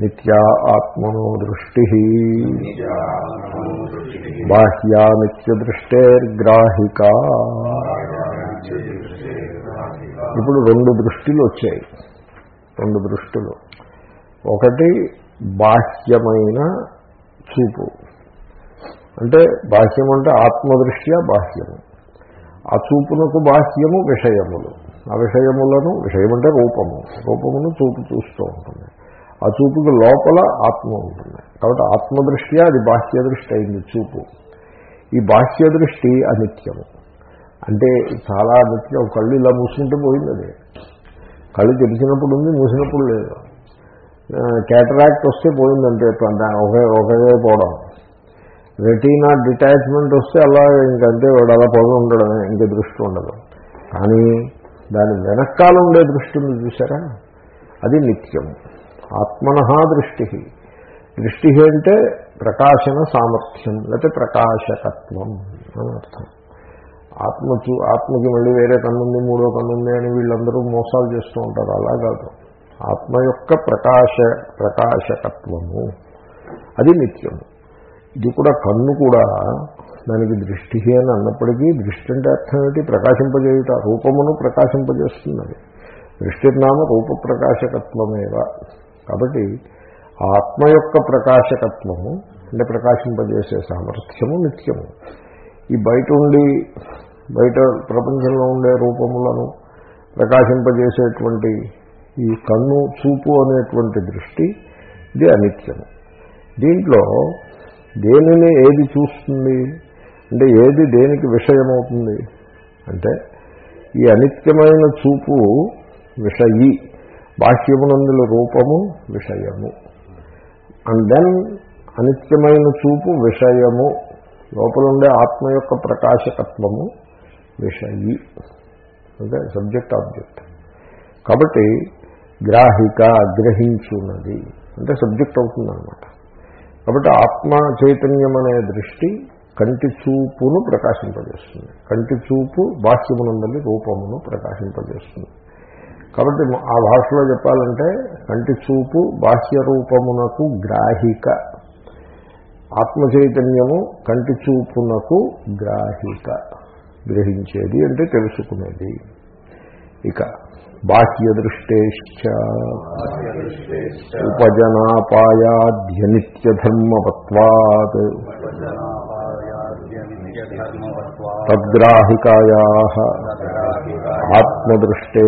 నిత్యా ఆత్మనో దృష్టి బాహ్యా నిత్యదృష్టేర్గ్రాహిక ఇప్పుడు రెండు దృష్టిలు వచ్చాయి. రెండు దృష్టిలు. ఒకటి బాహ్యమైన చూపు. అంటే బాహ్యం అంటే ఆత్మదృష్ట్యా బాహ్యము. ఆ చూపునకు బాహ్యము విషయములు. ఆ విషయములను విషయం అంటే రూపము. రూపమును చూపు చూస్తూ ఉంటుంది. ఆ చూపుకి లోపల ఆత్మ ఉంటుంది. కాబట్టి ఆత్మదృష్ట్యా అది బాహ్య దృష్టి అయింది చూపు. ఈ బాహ్య దృష్టి అనిత్యము. అంటే చాలా అనిత్యం కళ్ళు ఇలా మూసుకుంటూ పోయింది అది కళ్ళు తెరిచినప్పుడు ఉంది మూసినప్పుడు లేదు. క్యాటరాక్ట్ వస్తే పోయిందంటే ఒకే ఒకవే పోవడం. రెటీనా డిటాచ్మెంట్ వస్తే అలా ఇంకంతే వాడు అలా పొగ ఉండడమే ఇంక దృష్టి ఉండదు. కానీ దాని వెనకాల ఉండే దృష్టి ఉంది చూసారా? అది నిత్యం ఆత్మన దృష్టి. దృష్టి అంటే ప్రకాశన సామర్థ్యం లేకపోతే ప్రకాశకత్వం అని అర్థం. ఆత్మ చూ ఆత్మకి మళ్ళీ వేరే కన్నుంది మూడో కన్నుంది అని వీళ్ళందరూ మోసాలు చేస్తూ ఉంటారు. అలా కాదు. ఆత్మ యొక్క ప్రకాశ ప్రకాశకత్వము. అది నిత్యము. ఇది కూడా కన్ను కూడా దానికి దృష్టి అని అన్నప్పటికీ దృష్టి అంటే అర్థం ఏంటి ప్రకాశింపజేయుట. రూపమును ప్రకాశింపజేస్తున్నది దృష్టిర్నామ రూప ప్రకాశకత్వమేవ కాబట్టి ఆత్మ యొక్క ప్రకాశకత్వము అంటే ప్రకాశింపజేసే సామర్థ్యము నిత్యము. ఈ బయట ఉండి బయట ప్రపంచంలో ఉండే రూపములను ప్రకాశింపజేసేటువంటి ఈ కన్ను చూపు అనేటువంటి దృష్టి ఇది అనిత్యము. దీంట్లో దేనిని ఏది చూస్తుంది అంటే ఏది దేనికి విషయమవుతుంది అంటే ఈ అనిత్యమైన చూపు విషయి. బాహ్యమునందుల రూపము విషయము. అండ్ దెన్ అనిత్యమైన చూపు విషయము. లోపల ఉండే ఆత్మ యొక్క ప్రకాశకత్వము విషయి. అంటే సబ్జెక్ట్ ఆబ్జెక్ట్ కాబట్టి గ్రాహిక గ్రహించున్నది. అంటే సబ్జెక్ట్ అవుతుందన్నమాట. కాబట్టి ఆత్మ చైతన్యం అనే దృష్టి కంటి చూపును ప్రకాశింపజేస్తుంది. కంటి చూపు బాహ్యమునందలి రూపమును ప్రకాశింపజేస్తుంది. కాబట్టి ఆ భాషలో చెప్పాలంటే కంటి చూపు బాహ్య రూపమునకు గ్రాహిక. ఆత్మ చైతన్యము కంటి చూపునకు గ్రాహిక. గ్రహించేది అంటే తెలుసుకునేది. ఇక బాహ్య దృష్టేశ్చ. ఉపజనాపాయాధ్యనిత్యధర్మవత్వాత్. తద్గ్రాహికాయా. ఆత్మదృష్టే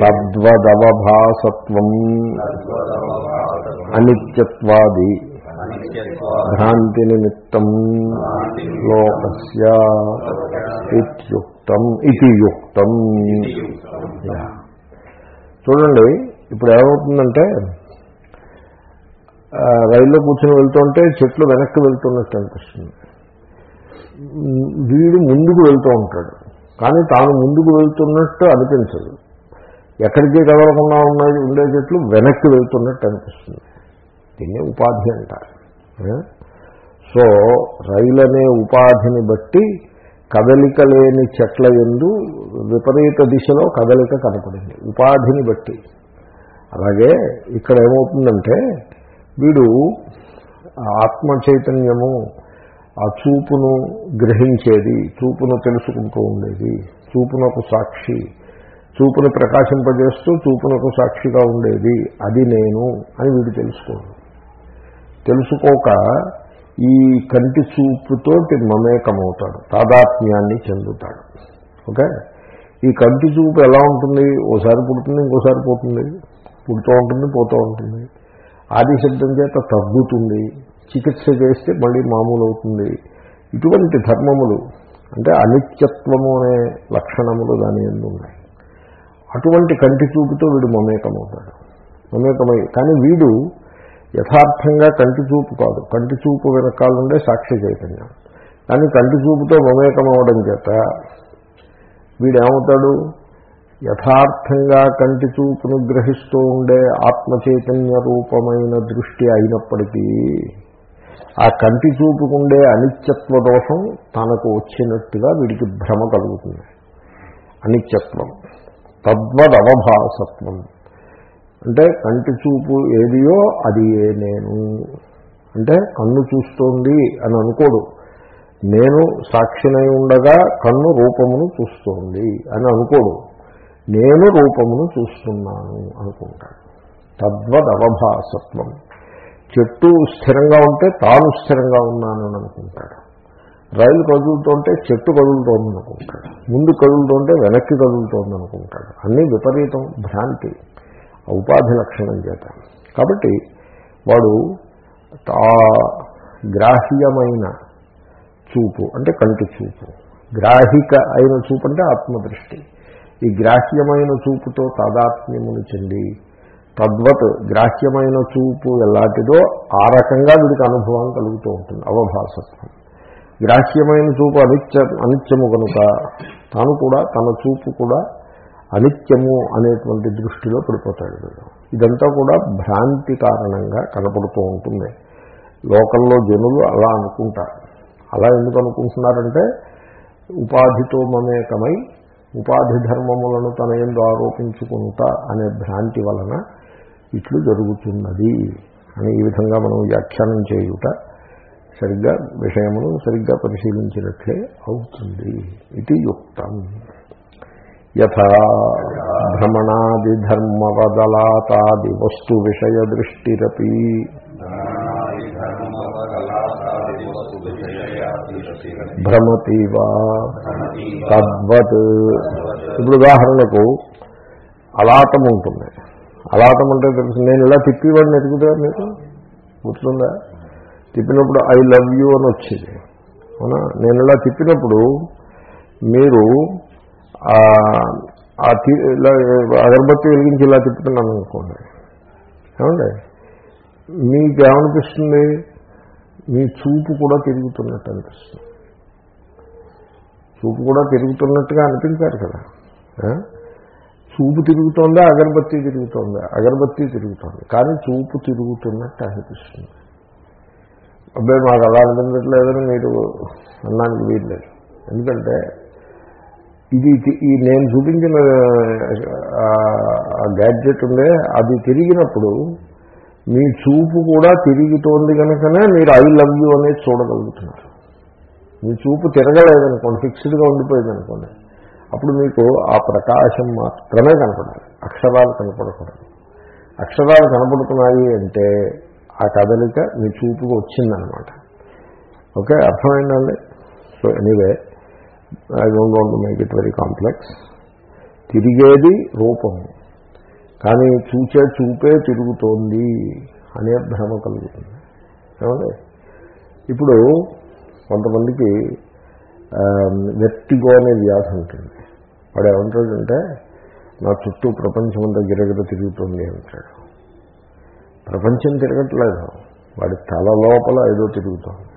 తద్వదవభాసత్వం అనిత్యత్వాది భ్రాంతి నిమిత్తం లోకస్య ఇత్యుక్తం ఇది యుక్తం చూడండి ఇప్పుడు ఏమవుతుందంటే రైల్లో కూర్చొని వెళ్తుంటే చెట్లు వెనక్కి వెళ్తున్నట్టు అనిపిస్తుంది. వీడు ముందుకు వెళ్తూ ఉంటాడు. కానీ తాను ముందుకు వెళ్తున్నట్టు అనిపించదు. ఎక్కడికి కదలకుండా ఉన్నాయి ఉండే చెట్లు వెనక్కి వెళ్తున్నట్టు అనిపిస్తుంది. దీన్ని ఉపాధి అంటారు. సో రైలు అనే ఉపాధిని బట్టి కదలిక లేని చెట్ల ఎందు విపరీత దిశలో కదలిక కనపడింది. ఉపాధిని బట్టి. అలాగే ఇక్కడ ఏమవుతుందంటే వీడు ఆత్మ చైతన్యము ఆ చూపును గ్రహించేది చూపును తెలుసుకుంటూ ఉండేది చూపునకు సాక్షి చూపును ప్రకాశింపజేస్తూ చూపునకు సాక్షిగా ఉండేది అది నేను అని వీడు తెలుసుకోడు. తెలుసుకోక ఈ కంటి చూపుతోటి మమేకమవుతాడు తాదాత్మ్యాన్ని చెందుతాడు. ఓకే? ఈ కంటి చూపు ఎలా ఉంటుంది? ఓసారి పుడుతుంది ఇంకోసారి పోతుంది. పుడుతూ ఉంటుంది పోతూ ఉంటుంది. ఆది శబ్దం చేత తగ్గుతుంది. చికిత్స చేస్తే మళ్ళీ మామూలు అవుతుంది ఇటువంటి ధర్మములు అంటే అనిత్యత్వము అనే లక్షణములు దాని ఎందు ఉన్నాయి. అటువంటి కంటి చూపుతో వీడు మమేకమవుతాడు. మమేకమై కానీ వీడు యథార్థంగా కంటి చూపు కాదు. కంటి చూపు వెనకాలండే సాక్షి చైతన్యం. కానీ కంటి చూపుతో మమేకమవడం చేత వీడేమవుతాడు? యథార్థంగా కంటి చూపును గ్రహిస్తూ ఉండే ఆత్మ చైతన్య రూపమైన దృష్టి అయినప్పటికీ ఆ కంటి చూపుకుండే అనిత్యత్వ దోషం తనకు వచ్చినట్టుగా వీడికి భ్రమ కలుగుతుంది. అనిత్యత్వం. తద్వదవభాసత్వం. అంటే కంటి చూపు ఏదియో అది ఏ నేను. అంటే కన్ను చూస్తోంది అని అనుకోడు. నేను సాక్షినై ఉండగా కన్ను రూపమును చూస్తోంది అని అనుకోడు. నేను రూపమును చూస్తున్నాను అనుకుంటాడు. తద్వదవభాసత్వం. చెట్టు స్థిరంగా ఉంటే తాను స్థిరంగా ఉన్నానని అనుకుంటాడు. రైలు కదులుతుంటే చెట్టు కదులుతోంది అనుకుంటాడు. ముందు కదులుతుంటే వెనక్కి కదులుతోంది అనుకుంటాడు. అన్నీ విపరీతం భ్రాంతి ఉపాధి లక్షణం చేత. కాబట్టి వాడు ఆ గ్రాహ్యమైన చూపు అంటే కంటి చూపు. గ్రాహిక అయిన చూపు అంటే ఆత్మదృష్టి. ఈ గ్రాహ్యమైన చూపుతో తాదాత్మ్యమును చెంది తద్వత్ గ్రాహ్యమైన చూపు ఎలాంటిదో ఆ రకంగా వీడికి అనుభవం కలుగుతూ ఉంటుంది అవభాసత్వం. గ్రాహ్యమైన చూపు అనిత్య అనిత్యము కనుక తాను కూడా తన చూపు కూడా అనిత్యము అనేటువంటి దృష్టిలో పడిపోతాడు వీడు. ఇదంతా కూడా భ్రాంతి కారణంగా కనపడుతూ ఉంటుంది. లోకల్లో జనులు అలా అనుకుంటారు. అలా ఎందుకు అనుకుంటున్నారంటే ఉపాధితో మమేకమై ఉపాధి ధర్మములను తన ఎందు ఆరోపించుకుంటా అనే భ్రాంతి వలన ఇట్లు జరుగుతున్నది అని ఈ విధంగా మనం వ్యాఖ్యానం చేయుట సరిగ్గా విషయమును సరిగ్గా పరిశీలించినట్లే అవుతుంది. ఇది యుక్తం. యథా భ్రమణాదిధర్మవదలాతాది వస్తు విషయ దృష్టిరపి. భ్రమతీవా. తద్వత్. ఇప్పుడు ఉదాహరణకు అలాటం ఉంటుంది అలాటం అంటే తెలుసు. నేను ఇలా తిప్పివాడిని ఎదుగుతా మీకు గుర్తుందా? తిప్పినప్పుడు ఐ లవ్ యూ అని వచ్చింది. అవునా? నేను ఇలా తిప్పినప్పుడు మీరు ఆ ఇలా అగరబత్తి వెలిగించి ఇలా తిప్పుతున్నాను అనుకోండి. ఏమండి? మీకు ఏమనిపిస్తుంది మీ చూపు కూడా తిరుగుతున్నట్టు అనిపిస్తుంది. చూపు కూడా తిరుగుతున్నట్టుగా అనిపించారు కదా. చూపు తిరుగుతోందా అగరబత్తి తిరుగుతోందా? అగరబత్తి తిరుగుతోంది. కానీ చూపు తిరుగుతున్నట్టు అనిపిస్తుంది. అబ్బాయి మాకు అలా అనిపించట్లేదని మీరు అన్నానికి వీల్లేదు. ఎందుకంటే ఇది ఈ నేను చూపించిన గ్యాడ్జెట్ ఉండే అది తిరిగినప్పుడు మీ చూపు కూడా తిరుగుతోంది కనుకనే మీరు ఐ లవ్ యూ అనేది చూడగలుగుతున్నారు. మీ చూపు తిరగలేదనుకోండి ఫిక్స్డ్గా ఉండిపోయింది అనుకోండి అప్పుడు మీకు ఆ ప్రకాశం మాత్రమే కనపడాలి అక్షరాలు కనపడకూడదు. అక్షరాలు కనపడుతున్నాయి అంటే ఆ కదలిక మీ చూపుకు వచ్చిందనమాట ఓకే అర్థమైందండి? So anyway I don't want make it very complex తిరిగేది రూపము కానీ చూచే చూపే తిరుగుతోంది అనే భ్రమ కలుగుతుంది. ఏమండి? ఇప్పుడు కొంతమందికి వెర్టిగో అనే వ్యాధి ఉంటుంది. వాడు ఏమంటాడంటే నా చుట్టూ ప్రపంచం అంతా గిరగిర తిరుగుతుంది అంటాడు. ప్రపంచం తిరగట్లేదు. వాడి తల లోపల ఏదో తిరుగుతోంది.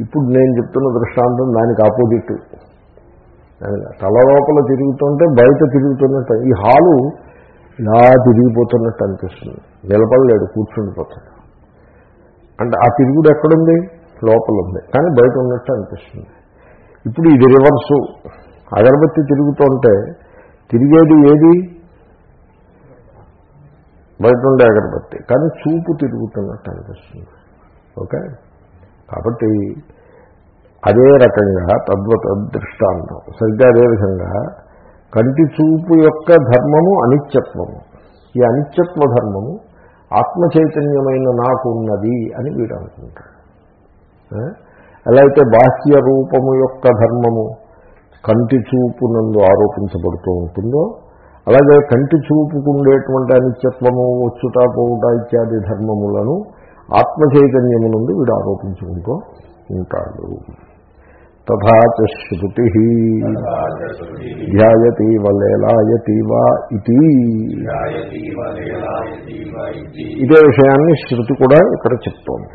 ఇప్పుడు నేను చెప్తున్న దృష్టాంతం దానికి ఆపోజిట్. తల లోపల తిరుగుతుంటే బయట తిరుగుతున్నట్టు ఈ హాలు ఇలా తిరిగిపోతున్నట్టు అనిపిస్తుంది. నిలబడలేడు కూర్చుండిపోతాడు. అంటే ఆ తిరుగుడు ఎక్కడుంది? లోపల ఉంది. కానీ బయట ఉన్నట్టు అనిపిస్తుంది. ఇప్పుడు ఇది రివర్సు. అగరబత్తి తిరుగుతుంటే తిరిగేది ఏది? బయట ఉండే అగరబత్తి. కానీ చూపు తిరుగుతున్నట్టు అనిపిస్తుంది. ఓకే? కాబట్టి అదే రకంగా తద్వత దృష్టాంతం సరిగ్గా అదేవిధంగా కంటి చూపు యొక్క ధర్మము అనిత్యత్వము. ఈ అనిత్యత్వ ధర్మము ఆత్మ చైతన్యమైన నాకు ఉన్నది అని వీడు అనుకుంటాడు. ఎలా అయితే బాహ్య రూపము యొక్క ధర్మము కంటి చూపు నందు ఆరోపించబడుతూ ఉంటుందో అలాగే కంటి చూపుకుండేటువంటి అనిత్యత్వము వచ్చుట పోవుట ఇత్యాది ధర్మములను ఆత్మ చైతన్యము నుండి వీడు ఆరోపించుకుంటూ ఉంటాడు. తథాచ శృతి ధ్యాయతి వలేలాయతి వా ఇది ఇదే విషయాన్ని శృతి కూడా ఇక్కడ చెప్తోంది.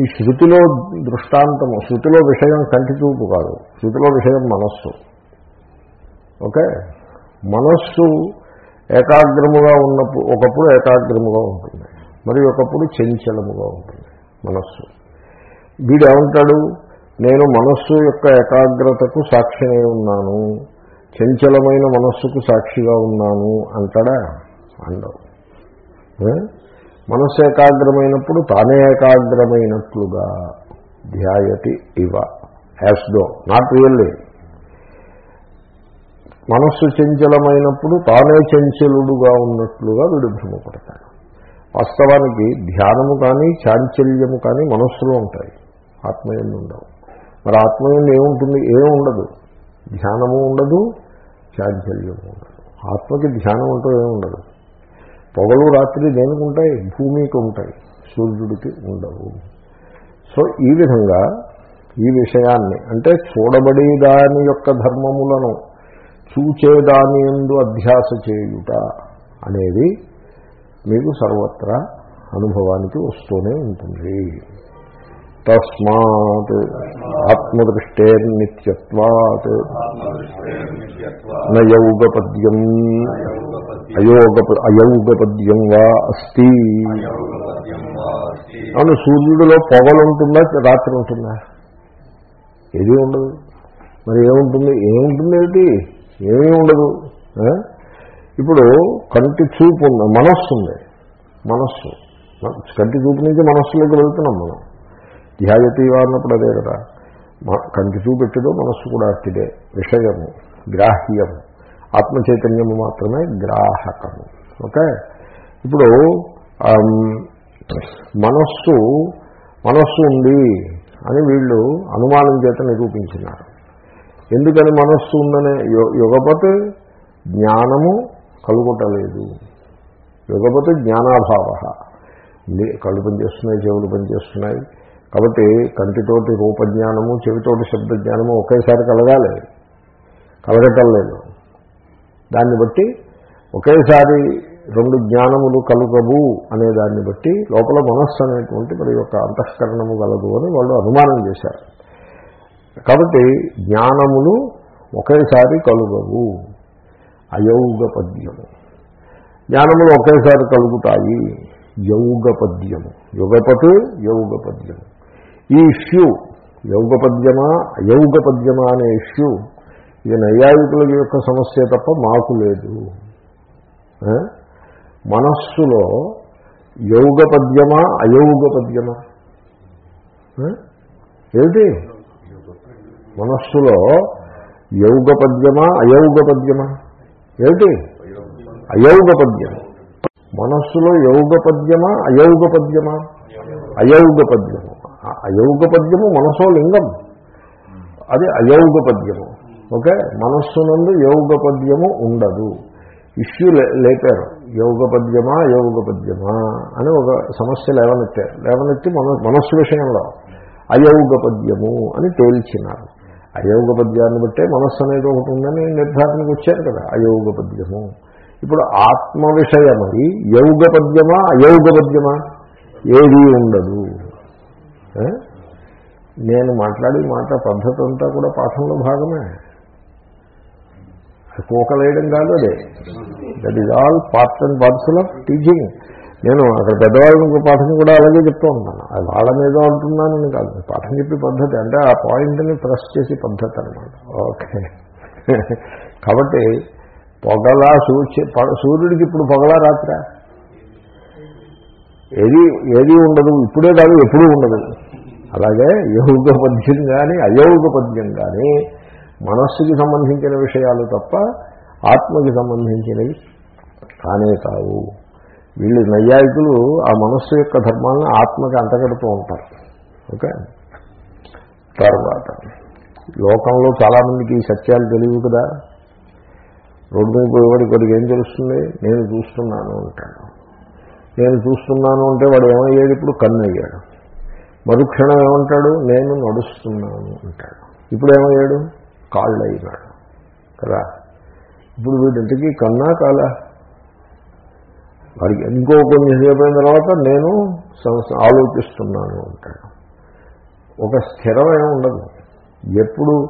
ఈ శృతిలో దృష్టాంతము శృతిలో విషయం కంటి చూపు కాదు శృతిలో విషయం మనస్సు. ఓకే? మనస్సు ఏకాగ్రముగా ఉన్నప్పుడు ఒకప్పుడు ఏకాగ్రముగా ఉంటుంది మరి ఒకప్పుడు చంచలముగా ఉంటుంది మనస్సు. వీడు ఏమంటాడు నేను మనస్సు యొక్క ఏకాగ్రతకు సాక్షినే ఉన్నాను. చంచలమైన మనస్సుకు సాక్షిగా ఉన్నాను అంటాడా? అండవు. మనస్సు ఏకాగ్రమైనప్పుడు తానే ఏకాగ్రమైనట్లుగా ధ్యాయతి ఇవ. యాస్ దో నాట్ రియల్లీ మనస్సు చంచలమైనప్పుడు తానే చంచలుడుగా ఉన్నట్లుగా వీడు భ్రమపడతాడు వాస్తవానికి ధ్యానము కానీ చాంచల్యము కానీ మనస్సులో ఉంటాయి. ఆత్మయంలో ఉండవు మరి ఆత్మయంలో ఏముంటుంది? ఏం ఉండదు. ధ్యానము ఉండదు చాంచల్యము ఉండదు. ఆత్మకి ధ్యానం అంటూ ఏముండదు పొగలు రాత్రి దేనికి ఉంటాయి? భూమికి ఉంటాయి. సూర్యుడికి ఉండవు. సో ఈ విధంగా ఈ విషయాన్ని అంటే చూడబడి దాని యొక్క ధర్మములను చూచేదాని ఎందు అధ్యాస చేయుట అనేది మీకు సర్వత్రా అనుభవానికి వస్తూనే ఉంటుంది. తస్మాత్ ఆత్మదృష్టేర్నిత్యత్వాత్ నయౌగపద్యం అయోగ అయౌగపద్యం వా అస్తి. అవును సూర్యుడిలో పొగలుంటుందా రాత్రి ఉంటుందా? ఏది ఉండదు. మరి ఏముంటుంది? ఏముంటుంది ఏమిటి ఏమీ ఉండదు. ఇప్పుడు కంటి చూపు ఉంది మనస్సు ఉంది. మనస్సు. కంటి చూపు నుంచి మనస్సులోకి వెళ్తున్నాం మనం. ధ్యాయతి అన్నప్పుడు అదే కదా కంటి చూపెట్టడో మనస్సు కూడా అట్టిదే. విషయము గ్రాహ్యము. ఆత్మ చైతన్యము మాత్రమే గ్రాహకము. ఓకే? ఇప్పుడు మనస్సు మనస్సు ఉంది అని వీళ్ళు అనుమానం చేత నిరూపించినారు. ఎందుకని మనస్సు ఉందనే? యో- యుగపత్ జ్ఞానము కలుగుటలేదు యుగపత్ జ్ఞానాభావ. కళ్ళు పనిచేస్తున్నాయి చెవులు పనిచేస్తున్నాయి. కాబట్టి కంటితోటి రూపజ్ఞానము చెవితోటి శబ్దజ్ఞానము ఒకేసారి కలగాలి. కలగటం లేదు దాన్ని బట్టి ఒకేసారి రెండు జ్ఞానములు కలుగవు అనే దాన్ని బట్టి లోపల మనస్సు అనేటువంటి మరి యొక్క అంతఃకరణము కలదు అని వాళ్ళు అనుమానం చేశారు. కాబట్టి జ్ఞానములు ఒకేసారి కలుగవు. అయౌగ పద్యము జ్ఞానములు ఒకేసారి కలుగుతాయి. యౌగ పద్యము యుగపతు యౌగ పద్యము ఈ ఇష్యూ యౌగ పద్యమా అయౌగ పద్యమా అనే ఇష్యూ ఇది నైయాయికుల యొక్క సమస్య తప్ప మాకు లేదు. మనస్సులో యౌగ పద్యమా అయౌగ పద్యమా ఏమిటి? మనస్సులో యౌగ పద్యమా అయౌగ పద్యమా ఏమిటి? అయౌగ పద్యం మనస్సులో యౌగ పద్యమా అయౌగ పద్యమా అయౌగ పద్యం అయోగ పద్యము మనసో లింగం. అది అయోగ పద్యము ఓకే? మనస్సునందు యోగ పద్యము ఉండదు. ఇష్యూ లే- లేపారు. యోగ పద్యమా యోగ పద్యమా అని ఒక సమస్య లేవనెత్తారు లేవనెత్తి మన మనస్సు విషయంలో. అయోగ పద్యము అని తేల్చినారు. అయోగ పద్యాన్ని బట్టే మనస్సు అనేది ఒకటి ఉందని నిర్ధారణకు వచ్చారు కదా అయోగ పద్యము ఇప్పుడు ఆత్మ విషయమై యోగ పద్యమా అయోగ పద్యమా ఏది ఉండదు. నేను మాట్లాడి మాట పద్ధతి అంతా కూడా పాఠంలో భాగమే. కోకలేయడం కాదు అదే. That is all parts and parts of teaching నేను అక్కడ పెద్దవాళ్ళకి పాఠం కూడా అలాగే చెప్తూ ఉంటాను. అది వాళ్ళ మీద అంటున్నానని కాదు. పాఠం చెప్పే పద్ధతి అంటే ఆ పాయింట్ని ప్రెస్ చేసే పద్ధతి అనమాట ఓకే కాబట్టి పొగలా సూర్య సూర్యుడికి ఇప్పుడు పొగలా రాత్రా? ఏది ఏది ఉండదు ఇప్పుడే కాదు ఎప్పుడూ ఉండదు. అలాగే యౌగ పద్యం కానీ అయోగ పద్యం కానీ మనస్సుకి సంబంధించిన విషయాలు తప్ప ఆత్మకి సంబంధించినవి కానే కావు. వీళ్ళు నైయాయికులు ఆ మనస్సు యొక్క ధర్మాలను ఆత్మకి అంటగడుతూ ఉంటారు. ఓకే? తర్వాత లోకంలో చాలామందికి ఈ సత్యాలు తెలియవు కదా. రోడ్డు మీద పోయేవాడి కొద్దిగా ఏం తెలుస్తుంది? నేను చూస్తున్నాను అంటాడు. నేను చూస్తున్నాను అంటే వాడు ఏమయ్యాడు? ఇప్పుడు కన్ను అయ్యాడు మరుక్షణం ఏమంటాడు? నేను నడుస్తున్నాను అంటాడు. ఇప్పుడు ఏమయ్యాడు? కాళ్ళు అయినాడు కదా? ఇప్పుడు వీడింటికి కన్నా కాలా? వాడికి ఇంకో కొంచెంసేపు అయిన తర్వాత నేను ఆలోచిస్తున్నాను అంటాడు. ఒక స్థిరమే ఉండదు. ఎప్పుడు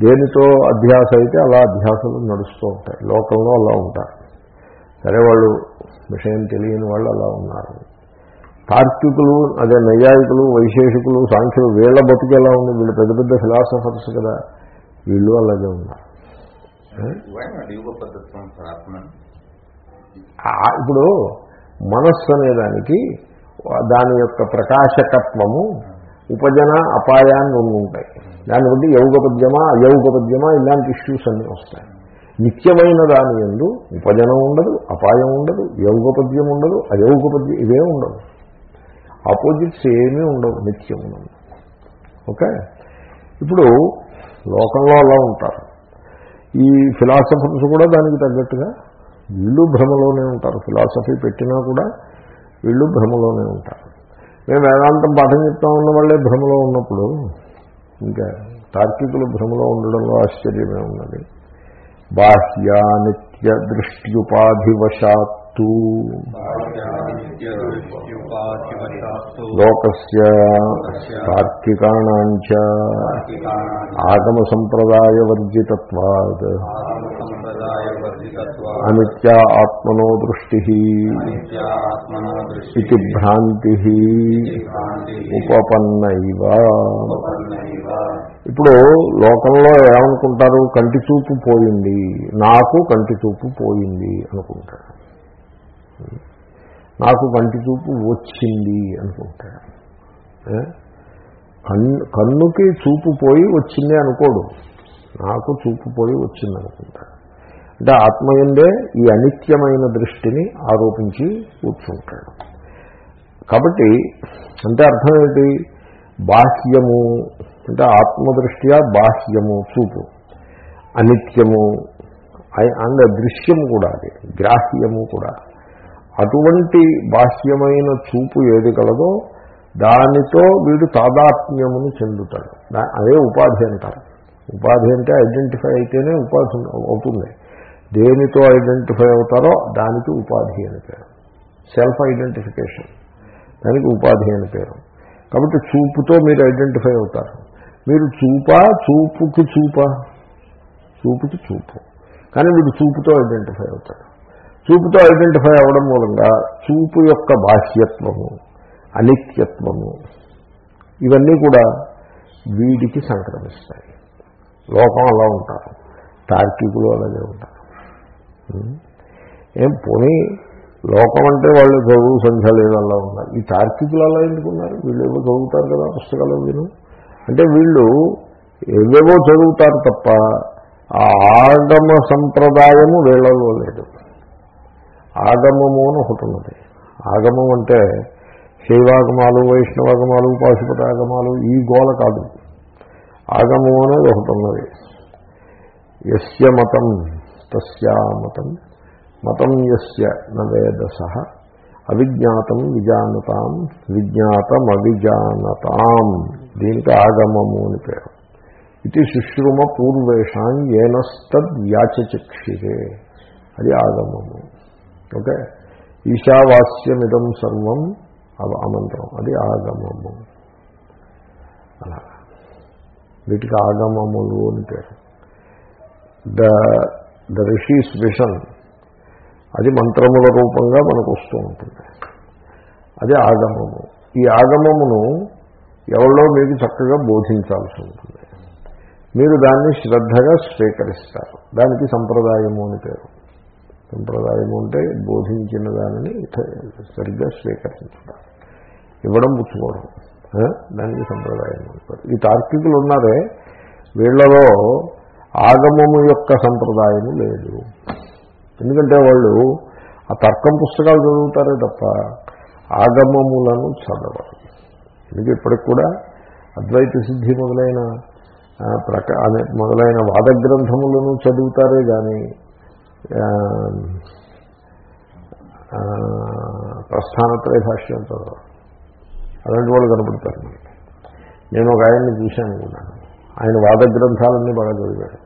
దేనితో అధ్యాస అయితే అలా అధ్యాసలు నడుస్తూ ఉంటాయి. లోకంలో అలా ఉంటారు. సరే వాళ్ళు విషయం తెలియని వాళ్ళు అలా ఉన్నారు. తార్కికులు అదే నైయాయికులు వైశేషికులు సాంఖ్యులు వీళ్ళ బతుకు ఎలా ఉంది? వీళ్ళు పెద్ద పెద్ద ఫిలాసఫర్స్ కదా. వీళ్ళు అలాగే ఉన్నారు. ఇప్పుడు మనస్సు అనేదానికి దాని యొక్క ప్రకాశకత్వము ఉపజన అపాయాన్ని ఉండి ఉంటాయి దాన్ని బట్టి యౌగపద్యమా అయౌగపద్యమా ఇలాంటి ఇష్యూస్ అన్నీ వస్తాయి. నిత్యమైన దాని ఎందు ఉపజనం ఉండదు అపాయం ఉండదు యౌగపద్యం ఉండదు అయౌగపద్యం ఇవే ఉండదు ఆపోజిట్స్ ఏమీ ఉండవు నిత్యం ఉండదు ఓకే? ఇప్పుడు లోకంలో అలా ఉంటారు. ఈ ఫిలాసఫర్స్ కూడా దానికి తగ్గట్టుగా వీళ్ళు భ్రమలోనే ఉంటారు. ఫిలాసఫీ పెట్టినా కూడా వీళ్ళు భ్రమలోనే ఉంటారు. మేము వేదాంతం పాఠం చెప్తా ఉన్న వాళ్ళే భ్రమలో ఉన్నప్పుడు ఇంకా తార్కికులు భ్రమలో ఉండడంలో ఆశ్చర్యమే ఉన్నది. బాహ్యానిత్య దృష్ట్యుపాధివశాత్తు లోకస్య తార్కికాణాంచ ఆగమ సంప్రదాయవర్జితత్వాద్ అనిత్యా ఆత్మనో దృష్టి ఇది భ్రాంతి ఉపపన్నైవ ఇప్పుడు లోకంలో ఏమనుకుంటారు? కంటి చూపు పోయింది. నాకు కంటి చూపు పోయింది అనుకుంటారు. నాకు కంటి చూపు వచ్చింది అనుకుంటాడు. కన్ను కన్నుకి చూపు పోయి వచ్చింది అనుకోడు. నాకు చూపు పోయి వచ్చింది అనుకుంటాడు. అంటే ఆత్మయందే ఈ అనిత్యమైన దృష్టిని ఆరోపించి కూర్చుంటాడు. కాబట్టి అంటే అర్థం ఏంటి బాహ్యము అంటే ఆత్మదృష్ట్యా బాహ్యము చూపు. అనిత్యము అండ్ దృశ్యము కూడా అది గ్రాహ్యము కూడా. అటువంటి బాహ్యమైన చూపు ఏది కలదో దానితో వీడు తాదాత్మ్యమును చెందుతాడు. అదే ఉపాధి అంటారు. ఉపాధి అంటే ఐడెంటిఫై అయితేనే ఉపాధి అవుతుంది. దేనితో ఐడెంటిఫై అవుతారో దానికి ఉపాధి అని పేరు. Self identification. దానికి ఉపాధి అని పేరు. కాబట్టి చూపుతో మీరు ఐడెంటిఫై అవుతారు. మీరు చూపా చూపుకి చూపా. చూపుకి చూపు. కానీ వీడు చూపుతో ఐడెంటిఫై అవుతాడు. చూపుతో ఐడెంటిఫై అవ్వడం మూలంగా చూపు యొక్క బాహ్యత్వము అనిత్యత్వము ఇవన్నీ కూడా వీడికి సంక్రమిస్తాయి. లోకం అలా ఉంటారు. తార్కికులు అలాగే ఉంటారు. ఏం పోనీ లోకం అంటే వాళ్ళు చదువు సంఖ్య లేదల్లా ఉన్నారు ఈ తార్కికులు అలా ఎందుకున్నారు? వీళ్ళు ఎవరు చదువుతారు కదా పుస్తకాలు విను అంటే వీళ్ళు ఏవేవో చదువుతారు తప్ప ఆ ఆగమ సంప్రదాయము వీళ్ళలో లేదు. ఆగమము అని ఒకటి ఉన్నది. ఆగమం అంటే శైవాగమాలు వైష్ణవాగమాలు పాశుపతాగమాలు ఈ గోల కాదు. ఆగమం అనేది ఒకటి ఉన్నది. ఎస్య మతం తస్యా మతం. మతం ఎస్య నవేదస అవిజ్ఞాతం విజానతాం విజ్ఞాతం అవిజానతాం దీనికి ఆగమము అని పేరు. ఇది శుశ్రుమ పూర్వేషాం ఏనస్తద్ వ్యాచచక్షిరే. అది ఆగమము. ఓకే? ఈశావాస్యమిదం సర్వం అమంత్రం అది ఆగమము. అలా. వీటికి ఆగమములు అని పేరు. The the rishis vision. అది మంత్రముల రూపంగా మనకు వస్తూ ఉంటుంది. అది ఆగమము. ఈ ఆగమమును ఎవరో మీకు చక్కగా బోధించాల్సి ఉంటుంది. మీరు దాన్ని శ్రద్ధగా స్వీకరిస్తారు. దానికి సంప్రదాయము అని పేరు. సంప్రదాయం ఉంటే బోధించిన దానిని సరిగ్గా స్వీకరించడం. ఇవ్వడం పుచ్చుకోవడం దానికి సంప్రదాయం అని ఈ తార్కికులు ఉన్నారే వీళ్ళలో ఆగమము యొక్క సంప్రదాయము లేదు. ఎందుకంటే వాళ్ళు ఆ తర్కం పుస్తకాలు చదువుతారే తప్ప ఆగమములను చదవరు. ఎందుకు ఇప్పటికి కూడా అద్వైత సిద్ధి మొదలైన ప్రకా ప్రక అనే మొదలైన వాద గ్రంథములను చదువుతారే కానీ ప్రస్థానత్రయ భాష్యం చదవరు అలాంటి వాళ్ళు కనపడతారు మనకి. నేను ఒక ఆయన్ని చూశాను అనుకున్నాను ఆయన వాద గ్రంథాలన్నీ బాగా చదివాడు.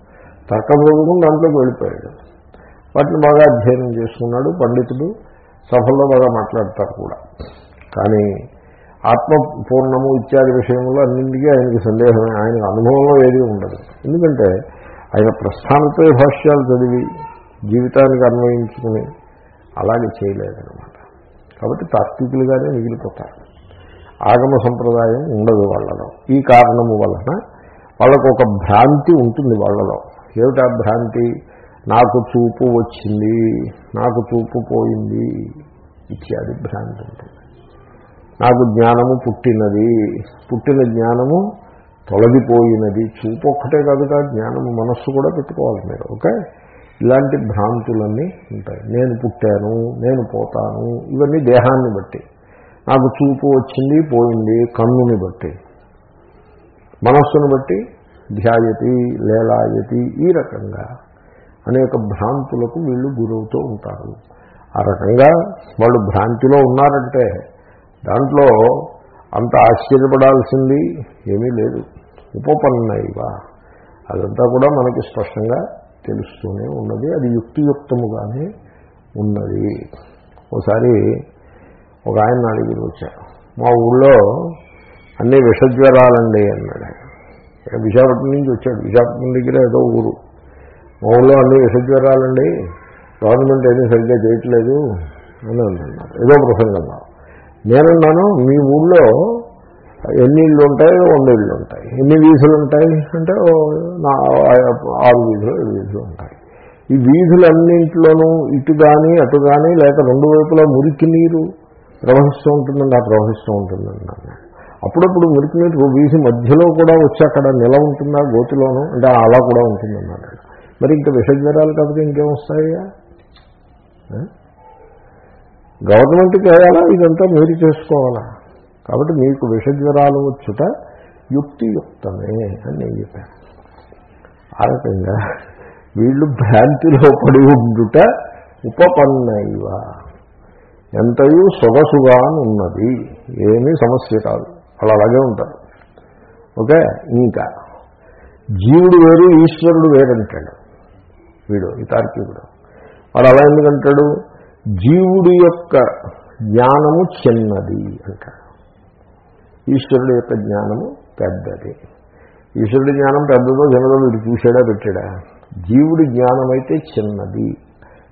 తర్కం చదువుకుని దాంట్లోకి వెళ్ళిపోయాడు. వాటిని బాగా అధ్యయనం చేసుకున్నాడు. పండితుడు సభల్లో బాగా మాట్లాడతారు కూడా. కానీ ఆత్మ పూర్ణము ఇత్యాది విషయంలో అన్నింటికీ ఆయనకి సందేహమే. ఆయన అనుభవంలో ఏది ఉండదు. ఎందుకంటే ఆయన ప్రస్థానత్రయ భాష్యాలు చదివి జీవితానికి అన్వయించుకుని అలాగే చేయలేదనమాట కాబట్టి తాత్వికులుగానే మిగిలిపోతారు. ఆగమ సంప్రదాయం ఉండదు వాళ్ళలో. ఈ కారణము వలన వాళ్ళకు ఒక భ్రాంతి ఉంటుంది వాళ్ళలో. ఏమిటా భ్రాంతి? నాకు చూపు వచ్చింది నాకు చూపు పోయింది ఇత్యాది భ్రాంతి ఉంటుంది. నాకు జ్ఞానము పుట్టినది పుట్టిన జ్ఞానము తొలగిపోయినది. చూపు ఒక్కటే కాదుగా జ్ఞానము మనస్సు కూడా పెట్టుకోవాలి మీరు ఓకే? ఇలాంటి భ్రాంతులన్నీ ఉంటాయి. నేను పుట్టాను నేను పోతాను ఇవన్నీ దేహాన్ని బట్టి. నాకు చూపు వచ్చింది పోయింది కన్నుని బట్టి. మనస్సును బట్టి ధ్యాయతి లేలాయతి ఈ రకంగా అనేక భ్రాంతులకు వీళ్ళు గురవుతూ ఉంటారు. ఆ రకంగా వాళ్ళు భ్రాంతిలో ఉన్నారంటే దాంట్లో అంత ఆశ్చర్యపడాల్సింది ఏమీ లేదు. ఉపపన్నైవ. అదంతా కూడా మనకి స్పష్టంగా తెలుస్తూనే ఉన్నది అది యుక్తియుక్తముగానే ఉన్నది. ఒకసారి ఒక ఆయన అడిగి వచ్చారు మా ఊళ్ళో అన్ని విషజ్వరాలండి అన్నాడు విశాఖపట్నం నుంచి వచ్చాడు. విశాఖపట్నం దగ్గర ఏదో ఊరు. మా ఊళ్ళో అన్ని విషజ్వరాలండి. గవర్నమెంట్ ఏమీ సరిగ్గా చేయట్లేదు అని అంటున్నారు ఏదో ప్రసంగంలో నేనున్నాను మీ ఊళ్ళో ఎన్ని ఇళ్ళు ఉంటాయి వంద ఇళ్ళు ఉంటాయి ఎన్ని వీధులు ఉంటాయి అంటే ఆరు వీధులు ఏడు వీధులు ఉంటాయి. ఈ వీధులన్నింటిలోనూ ఇటు కానీ అటు కానీ లేక రెండు వైపులా మురికి నీరు ప్రవహిస్తూ ఉంటుందండి ఆ ప్రవహిస్తూ ఉంటుందండి అప్పుడప్పుడు మురికి నీరు వీధి మధ్యలో కూడా వచ్చి అక్కడ నిల ఉంటుందా గోతిలోనూ? అంటే అలా కూడా ఉంటుందన్నమాట. మరి ఇంకా విషజ్వరాలు కాకపోతే ఇంకేమొస్తాయా? గవర్నమెంట్కి వేయాలా? ఇదంతా మీరు చేసుకోవాలా? కాబట్టి మీకు విషజ్వరాలు వచ్చుట యుక్తియుక్తమే అని నేను చెప్పాను. ఆ రకంగా వీళ్ళు భ్రాంతిలో పడి ఉండుట ఉపపన్నైవ. ఎంతయూ సొగసుగా ఉన్నది ఏమీ సమస్య కాదు. వాళ్ళు అలాగే ఉంటారు. ఓకే? ఇంకా జీవుడు వేరు ఈశ్వరుడు వేరంటాడు వీడు ఈ తార్కికుడు. వాడు అలా ఎందుకంటాడు జీవుడి యొక్క జ్ఞానము చిన్నది అంటాడు. ఈశ్వరుడు యొక్క జ్ఞానము పెద్దది. ఈశ్వరుడి జ్ఞానం పెద్దదో చిన్నదో వీడు చూశాడా పెట్టాడా? జీవుడి జ్ఞానం అయితే చిన్నది.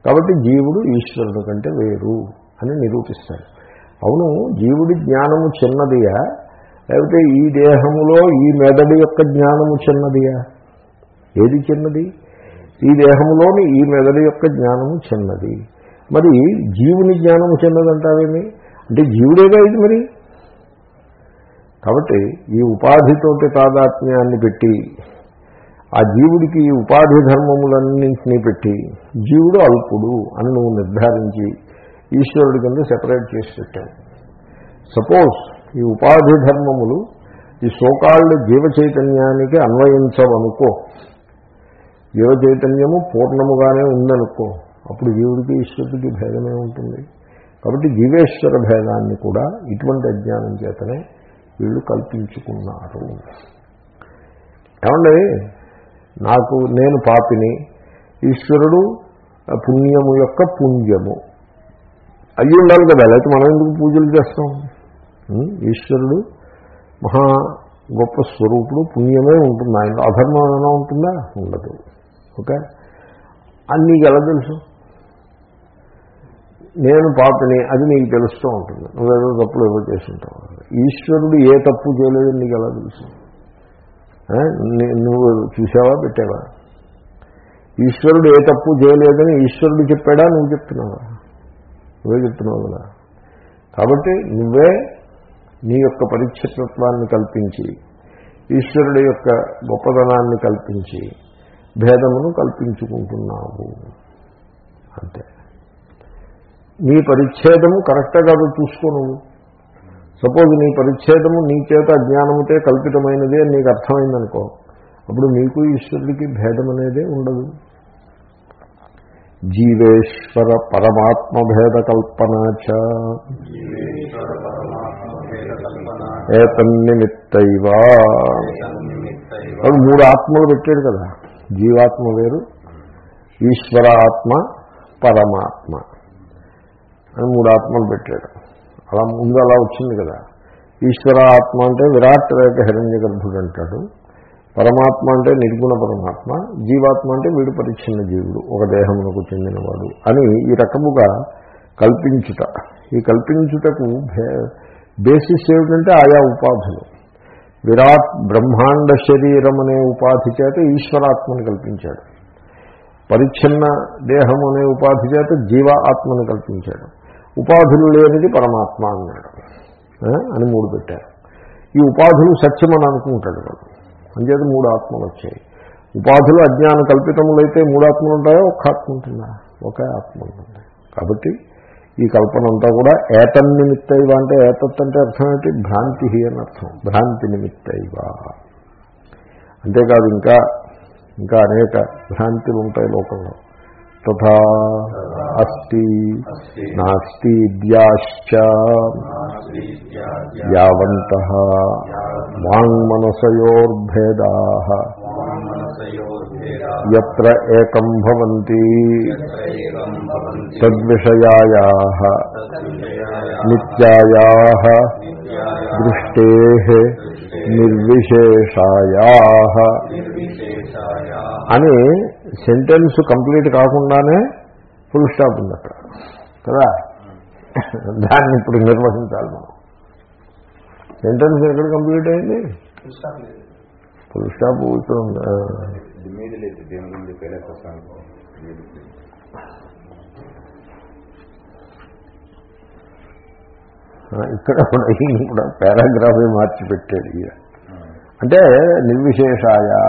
కాబట్టి జీవుడు ఈశ్వరుడు కంటే వేరు అని నిరూపిస్తాడు. అవును జీవుడి జ్ఞానము చిన్నదియా? లేకపోతే ఈ దేహములో ఈ మెదడు యొక్క జ్ఞానము చిన్నదియా? ఏది చిన్నది? ఈ దేహంలోని ఈ మెదడు యొక్క జ్ఞానము చిన్నది. మరి జీవుని జ్ఞానము చిన్నదంటావేమి? అంటే జీవుడేగా ఇది మరి? కాబట్టి ఈ ఉపాధితోటి తాదాత్మ్యాన్ని పెట్టి ఆ జీవుడికి ఈ ఉపాధి ధర్మములన్నింటినీ పెట్టి జీవుడు అల్పుడు అని నువ్వు నిర్ధారించి ఈశ్వరుడి కింద సెపరేట్ చేసి పెట్టావు. సపోజ్ ఈ ఉపాధి ధర్మములు ఈ సోకాళ్ళు జీవ చైతన్యానికి అన్వయించవనుకో జీవ చైతన్యము పూర్ణముగానే ఉందనుకో అప్పుడు జీవుడికి ఈశ్వరుడికి భేదమే ఉంటుంది. కాబట్టి జీవేశ్వర భేదాన్ని కూడా ఇటువంటి అజ్ఞానం చేతనే వీళ్ళు కల్పించుకున్నారు. ఏమండి? నాకు నేను పాపిని ఈశ్వరుడు పుణ్యము యొక్క పుణ్యము. అయ్యి ఉండాలి కదా లేకపోతే మనం ఎందుకు పూజలు చేస్తాం? ఈశ్వరుడు మహా గొప్ప స్వరూపుడు పుణ్యమే ఉంటుంది. ఆయన అధర్మం ఏమైనా ఉంటుందా? ఉండదు. ఓకే? అది నీకు ఎలా తెలుసు? నేను పాపని అది నీకు తెలుస్తూ ఉంటుంది. నువ్వేదో తప్పులు ఏవో చేస్తుంటావు ఈశ్వరుడు ఏ తప్పు చేయలేదని నీకు ఎలా తెలుసు? నువ్వు చూసావా? పెట్టావా? ఈశ్వరుడు ఏ తప్పు చేయలేదని ఈశ్వరుడు చెప్పాడా? నువ్వు చెప్తున్నావా? నువ్వే చెప్తున్నావు కదా. కాబట్టి నువ్వే నీ యొక్క పరిచ్ఛిన్నత్వాన్ని కల్పించి ఈశ్వరుడు యొక్క గొప్పదనాన్ని కల్పించి భేదమును కల్పించుకుంటున్నావు. అంతే. నీ పరిచ్ఛేదము కరెక్ట్గా కాదు చూసుకో నువ్వు. సపోజ్ నీ పరిచ్ఛేదము నీ చేత అజ్ఞానముతే కల్పితమైనది అని నీకు అర్థమైందనుకో అప్పుడు నీకు ఈశ్వరుడికి భేదం అనేదే ఉండదు. జీవేశ్వర పరమాత్మ భేద కల్పన ఏతన్నిమిత్తైవా. వాడు మూడు ఆత్మలు పెట్టాడు కదా జీవాత్మ వేరు ఈశ్వర ఆత్మ పరమాత్మ. అని మూడు ఆత్మలు పెట్టాడు అలా ముందు అలా వచ్చింది కదా. ఈశ్వర ఆత్మ అంటే విరాట్ రేఖ హిరణ్య గర్భుడు అంటాడు. పరమాత్మ అంటే నిర్గుణ పరమాత్మ. జీవాత్మ అంటే వీడు పరిచ్ఛిన్న జీవుడు ఒక దేహమునకు చెందినవాడు అని ఈ రకముగా కల్పించుట. ఈ కల్పించుటకు బేసిస్ ఏమిటంటే ఆయా ఉపాధులు. విరాట్ బ్రహ్మాండ శరీరం అనే ఉపాధి చేత ఈశ్వరాత్మని కల్పించాడు. పరిచ్ఛిన్న దేహం అనే ఉపాధి చేత జీవ ఆత్మని కల్పించాడు. ఉపాధులు లేనిది పరమాత్మ అన్నాడు. అని మూడు పెట్టారు. ఈ ఉపాధులు సత్యం అని అనుకుంటాడు వాడు. అంచేది మూడు ఆత్మలు వచ్చాయి. ఉపాధులు అజ్ఞాన కల్పితములైతే మూడు ఆత్మలు ఉంటాయో? ఒక్క ఆత్మ ఉంటుందా? ఒకే ఆత్మ ఉంటుంది. కాబట్టి ఈ కల్పన అంతా కూడా ఏతన్ నిమిత్తైవ అంటే ఏతత్ అంటే అర్థం ఏంటి? భ్రాంతి అని అర్థం. భ్రాంతి నిమిత్తైవ. అంతేకాదు ఇంకా ఇంకా అనేక భ్రాంతులు ఉంటాయి లోకంలో. తథా అస్తి నాస్తి ఇద్యాశ్చ యావంత వాంగ్మనసయోర్భేదా ఎత్ర ఏకం భవంతి తద్విషయాయా నిత్యాయా దృష్టే నిర్విశేషాయా. అని సెంటెన్స్ కంప్లీట్ కాకుండానే ఫుల్ స్టాప్ ఉంది అక్కడ. కదా? దాన్ని ఇప్పుడు నిర్వహించాలి మనం. సెంటెన్స్ ఎక్కడ కంప్లీట్ అయింది? ఫుల్ స్టాప్ ఇక్కడ ఇక్కడ కూడా ఈయన కూడా పారాగ్రాఫే మార్చి పెట్టాడు ఈయన అంటే నిర్విశేషాయా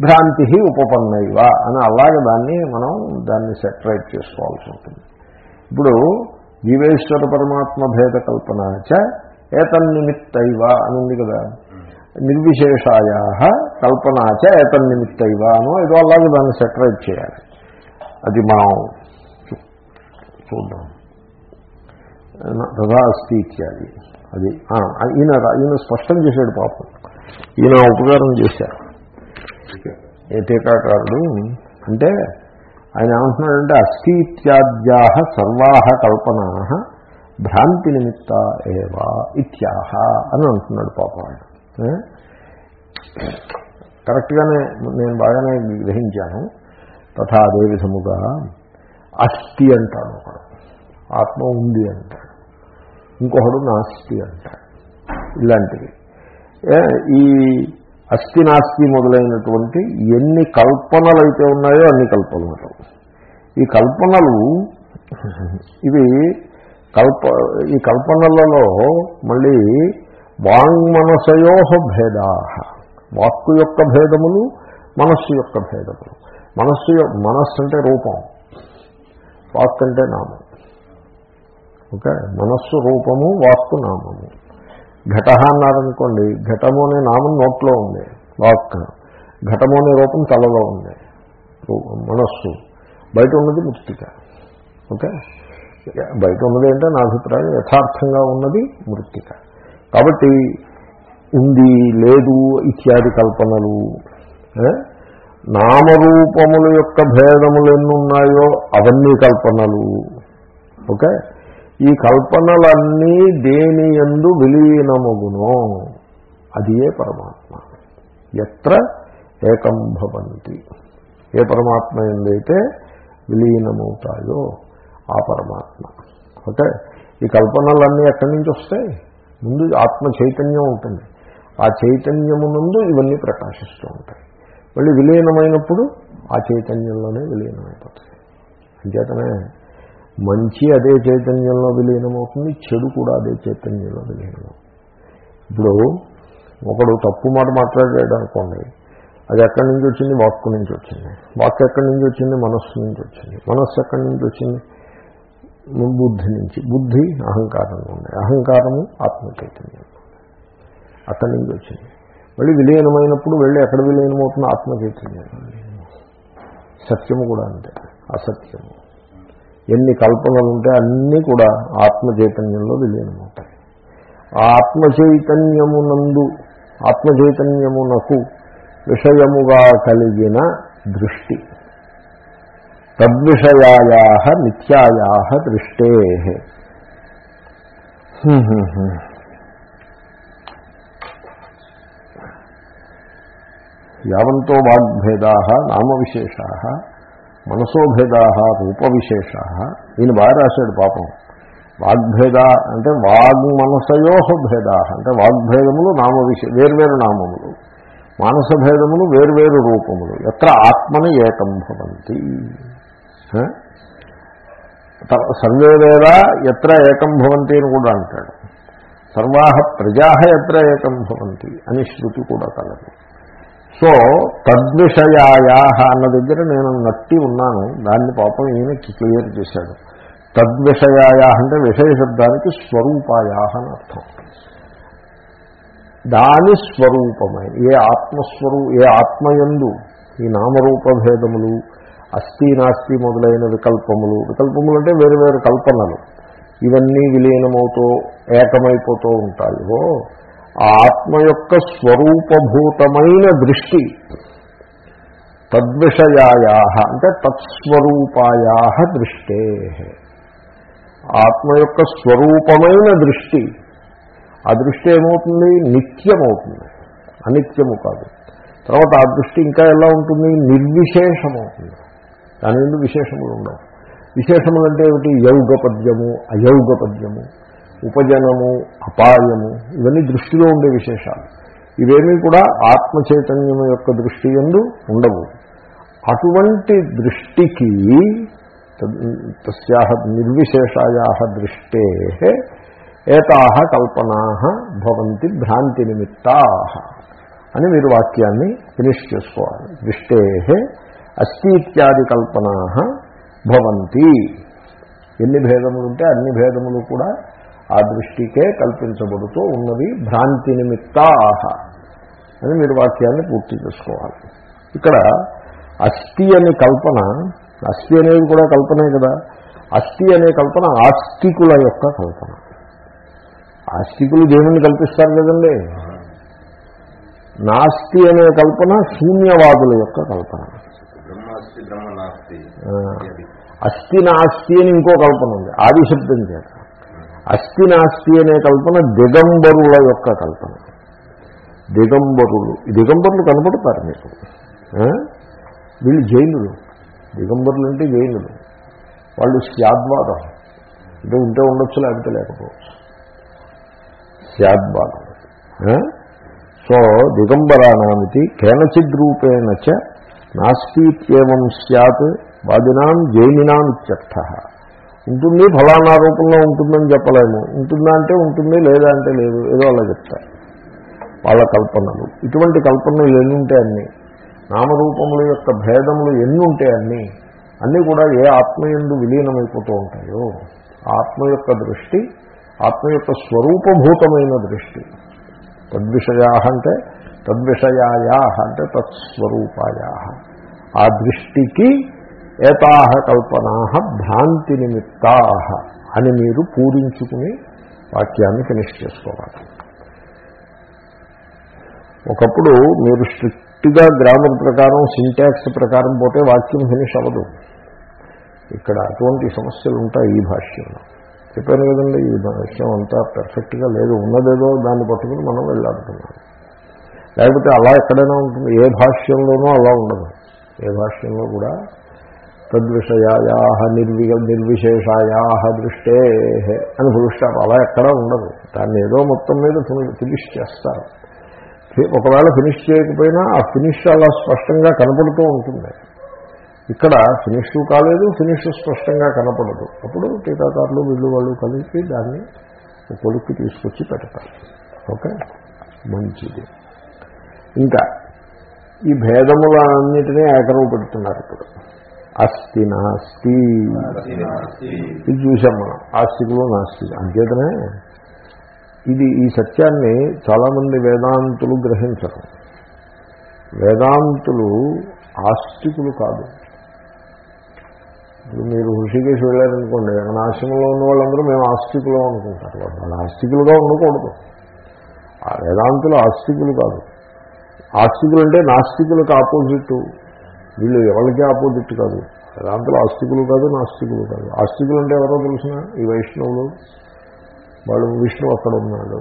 భ్రాంతి ఉపపన్నైవ అని అలాగే దాన్ని మనం దాన్ని సెపరేట్ చేసుకోవాల్సి ఉంటుంది. ఇప్పుడు జీవేశ్వర పరమాత్మ భేద కల్పన చ ఏతన్నిమిత్తైవ అని ఉంది కదా. నిర్విశేషాయా కల్పన చ ఏతన్నిమిత్తైవ అనో ఏదో అలాగే దాన్ని సెటరేట్ చేయాలి. అది మనం చూద్దాం. తదా అస్తి ఇత్యాది. అది ఈయన ఈయన స్పష్టం చేశాడు పాపం. ఈయన ఉపకారం చేశారు. ఏ టీకాకారుడు? అంటే ఆయన ఏమంటున్నాడంటే అస్థి ఇత్యాద్యా సర్వాహ కల్పనా భ్రాంతి నిమిత్త ఏవా ఇత్యాహ అని అంటున్నాడు పాపం ఆయన కరెక్ట్గానే నేను బాగానే గ్రహించాను. తథా అదే విధముగా అస్థి అంటాడు ఒకడు. ఆత్మ ఉంది అంటాడు. ఇంకొకడు నాస్తి అంటాడు. ఇలాంటివి. ఏ, ఈ అస్థి నాస్తి మొదలైనటువంటి ఎన్ని కల్పనలు అయితే ఉన్నాయో అన్ని కల్పనలు. ఈ కల్పనలు ఇవి కల్ప ఈ కల్పనలలో మళ్ళీ వాంగ్మనసయో భేదా. వాక్కు యొక్క భేదములు మనస్సు యొక్క భేదములు. మనస్సు మనస్సు అంటే రూపం. వాక్ అంటే నామం. ఓకే? మనస్సు రూపము వాక్కు నామము. ఘట అన్నారనుకోండి ఘటము అనే నామం నోట్లో ఉంది. వాక్. ఘటము అనే రూపం తలలో ఉంది. మనస్సు. బయట ఉన్నది మృతిక ఓకే? బయట ఉన్నది అంటే నా అభిప్రాయం యథార్థంగా ఉన్నది మృతిక కాబట్టి ఉంది లేదు ఇత్యాది కల్పనలు నామరూపముల యొక్క భేదములు ఎన్ని ఉన్నాయో అవన్నీ కల్పనలు. ఓకే? ఈ కల్పనలన్నీ దేని ఎందు విలీనమగునో అదియే పరమాత్మ. ఎత్ర ఏకం భవంతి. ఏ పరమాత్మ ఎందైతే విలీనమవుతాయో ఆ పరమాత్మ. ఓకే? ఈ కల్పనలన్నీ ఎక్కడి నుంచి వస్తాయి? ముందు ఆత్మ చైతన్యం ఉంటుంది ఆ చైతన్యము నుండి ఇవన్నీ ప్రకాశిస్తూ ఉంటాయి. మళ్ళీ విలీనమైనప్పుడు ఆ చైతన్యంలోనే విలీనమైపోతుంది అంచేతనే మంచి అదే చైతన్యంలో విలీనమవుతుంది చెడు కూడా అదే చైతన్యంలో విలీనం ఇప్పుడు ఒకడు తప్పు మాట మాట్లాడాడు అనుకోండి అది ఎక్కడి నుంచి వచ్చింది? వాక్కు నుంచి వచ్చింది. వాక్ ఎక్కడి నుంచి వచ్చింది? మనస్సు నుంచి వచ్చింది. మనస్సు ఎక్కడి నుంచి వచ్చింది? బుద్ధి నుంచి. బుద్ధి అహంకారంలో ఉంది. అహంకారము ఆత్మ చైతన్యం. అక్కడి నుంచి వచ్చింది. మళ్ళీ విలీనమైనప్పుడు వెళ్ళి ఎక్కడ విలీనమవుతుంది ఆత్మ చైతన్యం. సత్యము కూడా అంతే. అసత్యము. ఎన్ని కల్పనలు ఉంటే అన్నీ కూడా ఆత్మ చైతన్యంలో విలీనమవుతాయి ఆ ఆత్మ చైతన్యమునందు ఆత్మ చైతన్యమునకు విషయముగా కలిగిన దృష్టి. తద్విషయాయా నిత్యాయా దృష్టే. యావంతో వాగ్భేదా నామవిశేషా. మనసోభేదా రూపవిశేషా. ఈయన బాగా రాశాడు పాపం. వాగ్భేద అంటే వాగ్మనసయో భేదా. అంటే వాగ్భేదములు నామ విశే వేర్వేరు నామములు. మానస భేదములు వేర్వేరు రూపములు. ఎత్ర ఆత్మని ఏకం భవంతి. హ? ఎత్ర ఏకం భవంతి అని కూడా అంటాడు. సర్వాహ ప్రజా ఎత్ర ఏకం భవంతి అని శృతి కూడా కలదు. సో తద్విషయాయా అన్న దగ్గర నేను నట్టి ఉన్నాను. దాన్ని పాపం ఈయన క్లియర్ చేశాడు. తద్విషయాయాహ అంటే విషయ శబ్దానికి స్వరూపాయాహ అని అర్థం. దాని స్వరూపమై. ఏ ఆత్మస్వరూ ఏ ఆత్మయందు ఈ నామరూప భేదములు అస్థి నాస్తి మొదలైన వికల్పములు వికల్పములు అంటే వేరు వేరు కల్పనలు. ఇవన్నీ విలీనమవుతూ ఏకమైపోతూ ఉంటాయో ఆ ఆత్మ యొక్క స్వరూపభూతమైన దృష్టి. తద్విషయాయా అంటే తత్స్వరూపాయా దృష్టే. ఆత్మ యొక్క స్వరూపమైన దృష్టి. ఆ దృష్టి ఏమవుతుంది? నిత్యమవుతుంది. అనిత్యము కాదు. తర్వాత ఆ దృష్టి ఇంకా ఎలా ఉంటుంది? నిర్విశేషమవుతుంది. దాని నుండి విశేషములు ఉండవు. విశేషములు అంటే ఏమిటి? యౌగ పద్యము అయౌగ పద్యము ఉపజనము అపాయము ఇవన్నీ దృష్టిలో ఉండే విశేషాలు. ఇవేమీ కూడా ఆత్మ చైతన్యం యొక్క దృష్టి ఎందు ఉండవు. అటువంటి దృష్టికి తస్యా నిర్విశేషాయా దృష్టే ఏతా కల్పనా భవంతి భ్రాంతి నిమిత్తా అని మీరు వాక్యాన్ని ఫినిష్ చేసుకోవాలి. దృష్టే అస్థి ఇత్యాది కల్పనా భవంతి. ఎన్ని భేదములు ఉంటే అన్ని భేదములు కూడా ఆ దృష్టికే కల్పించబడుతూ ఉన్నది భ్రాంతి నిమిత్తాహ అని మీరు వాక్యాన్ని పూర్తి చేసుకోవాలి. ఇక్కడ అస్థి అనే కల్పన అస్థి అనేది కూడా కల్పనే కదా అస్థి అనే కల్పన ఆస్తికుల యొక్క కల్పన. ఆస్తికులు దేవుణ్ణి కల్పిస్తారు కదండి. నాస్తి అనే కల్పన శూన్యవాదుల యొక్క కల్పన. అస్థి నాస్తి అని ఇంకో కల్పన ఉంది ఆది శబ్దం చేత. అస్థి నాస్తి అనే కల్పన దిగంబరుల యొక్క కల్పన. దిగంబరులు. దిగంబరులు కనపడతారు మీకు. వీళ్ళు జైనులు. దిగంబరులు అంటే జైనులు. వాళ్ళు స్యాద్వాదం అంటే ఉంటే ఉండొచ్చు లేకపోతే లేకపోవచ్చు. స్యాద్వాదం సో దిగంబరానామితి కేనచిద్రూపేణ చ నాస్తిత్యేవం సత్ వాదినాం జైనినాం ఇత్యర్థ. ఉంటుంది ఫలానా రూపంలో ఉంటుందని చెప్పలేము. ఉంటుందా అంటే ఉంటుంది లేదా అంటే లేదు. ఏదో అలా చెప్తారు వాళ్ళ కల్పనలు. ఇటువంటి కల్పనలు ఎన్ని ఉంటే అన్ని? నామరూపముల యొక్క భేదములు ఎన్ని ఉంటే అన్నీ? అన్నీ కూడా ఏ ఆత్మయందు విలీనమైపోతూ ఉంటాయో? ఆ ఆత్మ యొక్క దృష్టి ఆత్మ యొక్క స్వరూపభూతమైన దృష్టి. తద్విషయా అంటే తద్విషయాయా అంటే తత్స్వరూపాయా ఆ దృష్టికి ఏతాహ కల్పనా భ్రాంతి నిమిత్తా అని మీరు పూరించుకుని వాక్యాన్ని ఫినిష్ చేసుకోవాలి. ఒకప్పుడు మీరు స్ట్రిక్ట్గా గ్రామర్ ప్రకారం సింటాక్స్ ప్రకారం పోతే వాక్యం ఫినిష్ అవ్వదు. ఇక్కడ అటువంటి సమస్యలు ఉంటాయి ఈ భాష్యంలో. చెప్పాను కదండి ఈ భాష్యం అంతా పెర్ఫెక్ట్గా లేదు. ఉన్నదేదో దాన్ని పట్టుకుని మనం వెళ్ళాడుతున్నాం లేకపోతే అలా ఎక్కడైనా ఉంటుంది. ఏ భాష్యంలోనూ అలా ఉండదు. ఏ భాష్యంలో కూడా తద్విషయాయా నిర్వి నిర్విశేషాయా దృష్టే అని పిలుస్తారు అలా ఎక్కడా ఉండదు. దాన్ని ఏదో మొత్తం మీద ఫినిష్ చేస్తారు. ఒకవేళ ఫినిష్ చేయకపోయినా ఆ ఫినిష్ అలా స్పష్టంగా కనపడుతూ ఉంటుంది. ఇక్కడ ఫినిష్ కాలేదు ఫినిష్ స్పష్టంగా కనపడదు. అప్పుడు టీకాకారులు వీళ్ళు వాళ్ళు కలిపి దాన్ని కొడుక్కి తీసుకొచ్చి పెడతారు. ఓకే? మంచిది. ఇంకా ఈ భేదములన్నిటినీ ఏకరవు పెడుతున్నారు ఇప్పుడు. అస్థి నాస్తి. ఇది చూసాం మనం. ఆస్తికులు నాస్తికులు అంచేతనే ఇది ఈ సత్యాన్ని చాలామంది వేదాంతులు గ్రహించరు. వేదాంతులు ఆస్తికులు కాదు. ఇప్పుడు మీరు హృషికేశ్ వెళ్ళారనుకోండి అక్కడ ఆశ్రమంలో ఉన్న వాళ్ళందరూ మేము ఆస్తికులు అనుకుంటారు. వాళ్ళు ఆస్తికులుగా ఉండకూడదు. ఆ వేదాంతులు ఆస్తికులు కాదు. ఆస్తికులు అంటే నాస్తికులకు ఆపోజిట్. వీళ్ళు ఎవరికి ఆపోజిట్ కాదు. వేదాంతులు ఆస్తికులు కాదు నాస్తికులు కాదు. ఆస్తికులు అంటే ఎవరో తెలిసిన ఈ వైష్ణవులు. వాళ్ళు విష్ణు అక్కడ ఉన్నాడు.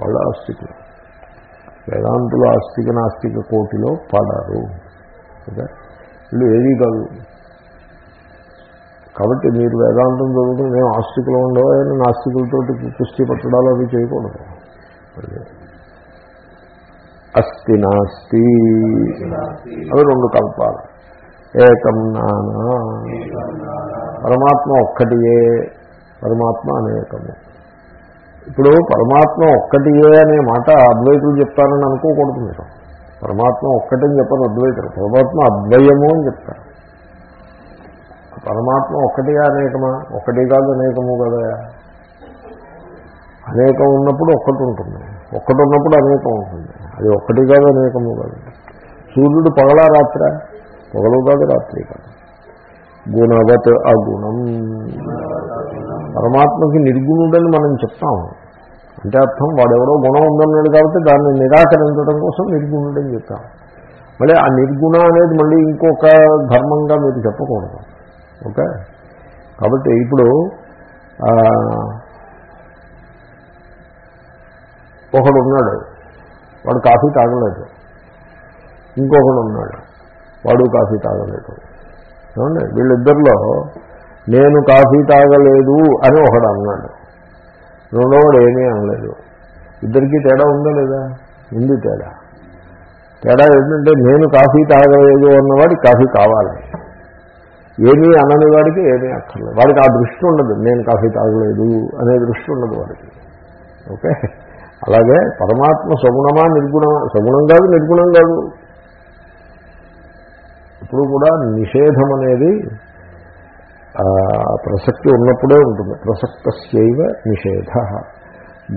వాళ్ళు ఆస్తికులు. వేదాంతులు ఆస్తిక నాస్తిక కోటిలో పాడారు. ఓకే? వీళ్ళు ఏదీ కాదు. కాబట్టి మీరు వేదాంతం చదువుకుని మేము ఆస్తికులు ఉండవు? అని నాస్తికులతో పట్టడాలు అవి చేయకూడదు. అస్తి నాస్తి. అవి రెండు కల్పాలు. ఏకం నానా. పరమాత్మ ఒక్కటియే. పరమాత్మ అనేకము. ఇప్పుడు పరమాత్మ ఒక్కటియే అనే మాట అద్వైతులు చెప్తారని అనుకోకూడదు మీరు. పరమాత్మ ఒక్కటని చెప్పరు అద్వైతులు. పరమాత్మ అద్వయము అని చెప్తారు. పరమాత్మ ఒక్కటిగా అనేకమా? ఒకటి కాదు అనేకము కదా. అనేకం ఉన్నప్పుడు ఒక్కటి ఉంటుంది. ఒక్కటి ఉన్నప్పుడు అనేకం ఉంటుంది. అది ఒక్కటి కాదు అనేకము కాదు. సూర్యుడు పగలా రాత్ర పగలు కాదు రాత్రి కాదు. గుణవత్ అగుణం. పరమాత్మకి నిర్గుణుడని మనం చెప్తాం. అంటే అర్థం వాడెవరో గుణం ఉందన్నాడు కాబట్టి దాన్ని నిరాకరించడం కోసం నిర్గుణుడని చెప్తాం. మళ్ళీ ఆ నిర్గుణ అనేది మళ్ళీ ఇంకొక ధర్మంగా మీరు చెప్పకూడదు. ఓకే? కాబట్టి ఇప్పుడు ఆ, ఒకడు ఉన్నాడు వాడు కాఫీ తాగలేదు. ఇంకొకడు ఉన్నాడు. వాడు కాఫీ తాగలేదు. ఏమండి? వీళ్ళిద్దరిలో నేను కాఫీ తాగలేదు అని ఒకడు అన్నాడు. రెండోవాడు ఏమీ అనలేదు. ఇద్దరికీ తేడా ఉందా లేదా? ఉంది తేడా. తేడా ఏంటంటే నేను కాఫీ తాగలేదు అన్నవాడికి కాఫీ కావాలి. ఏమీ అనని వాడికి ఏమీ అక్కర్లేదు. వాడికి ఆ దృష్టి ఉండదు. నేను కాఫీ తాగలేదు అనే దృష్టి ఉండదు వాడికి. ఓకే? అలాగే పరమాత్మ సగుణమా నిర్గుణమా? సగుణం కాదు నిర్గుణం కాదు. ఇప్పుడు కూడా నిషేధం అనేది ప్రసక్తి ఉన్నప్పుడే ఉంటుంది. ప్రసక్తస్యైవ నిషేధ.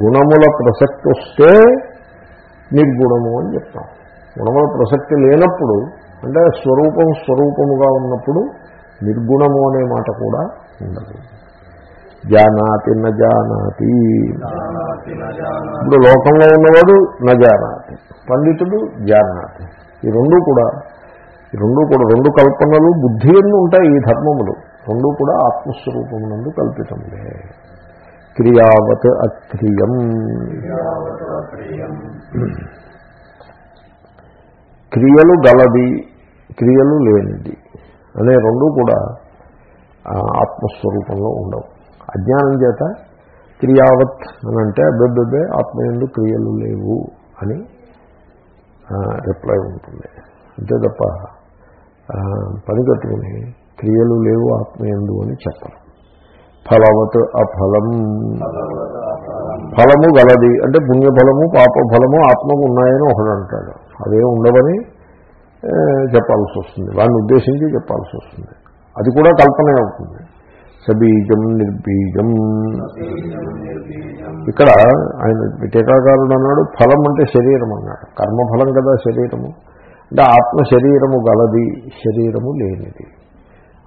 గుణముల ప్రసక్తి వస్తే నిర్గుణము అని చెప్తాం. గుణముల ప్రసక్తి లేనప్పుడు అంటే స్వరూపం స్వరూపముగా ఉన్నప్పుడు నిర్గుణము అనే మాట కూడా ఉండదు. జానాతి న జానాతి. ఇప్పుడు లోకంలో ఉన్నవాడు న జానాతి. పండితుడు జానాతి. ఈ రెండు కూడా ఈ రెండు కూడా రెండు కల్పనలు బుద్ధి ఎన్ని ఉంటాయి ఈ ధర్మములు. రెండు కూడా ఆత్మస్వరూపమునందు కల్పితములే. క్రియావత్ అక్రియం. క్రియలు గలది క్రియలు లేనిది అనే రెండు కూడా ఆత్మస్వరూపంలో ఉండవు. అజ్ఞానం చేత క్రియావత్ అని అంటే అబ్బెబ్బెబ్బే ఆత్మయందు క్రియలు లేవు అని రిప్లై ఉంటుంది. అంతే తప్ప పని కట్టుకుని క్రియలు లేవు ఆత్మయందు అని చెప్పరు. ఫలవత్ అఫలం. ఫలము గలది. అంటే పుణ్యఫలము పాపఫలము ఆత్మకు ఉన్నాయని ఒకడు అంటాడు. అదే ఉండవని చెప్పాల్సి వస్తుంది. వాడిని ఉద్దేశించి చెప్పాల్సి వస్తుంది. అది కూడా కల్పనే అవుతుంది. సబీజం నిర్బీజం. ఇక్కడ ఆయన టీకాకారుడు అన్నాడు ఫలం అంటే శరీరం అన్నాడు. కర్మఫలం కదా శరీరము. అంటే ఆత్మ శరీరము గలది శరీరము లేనిది.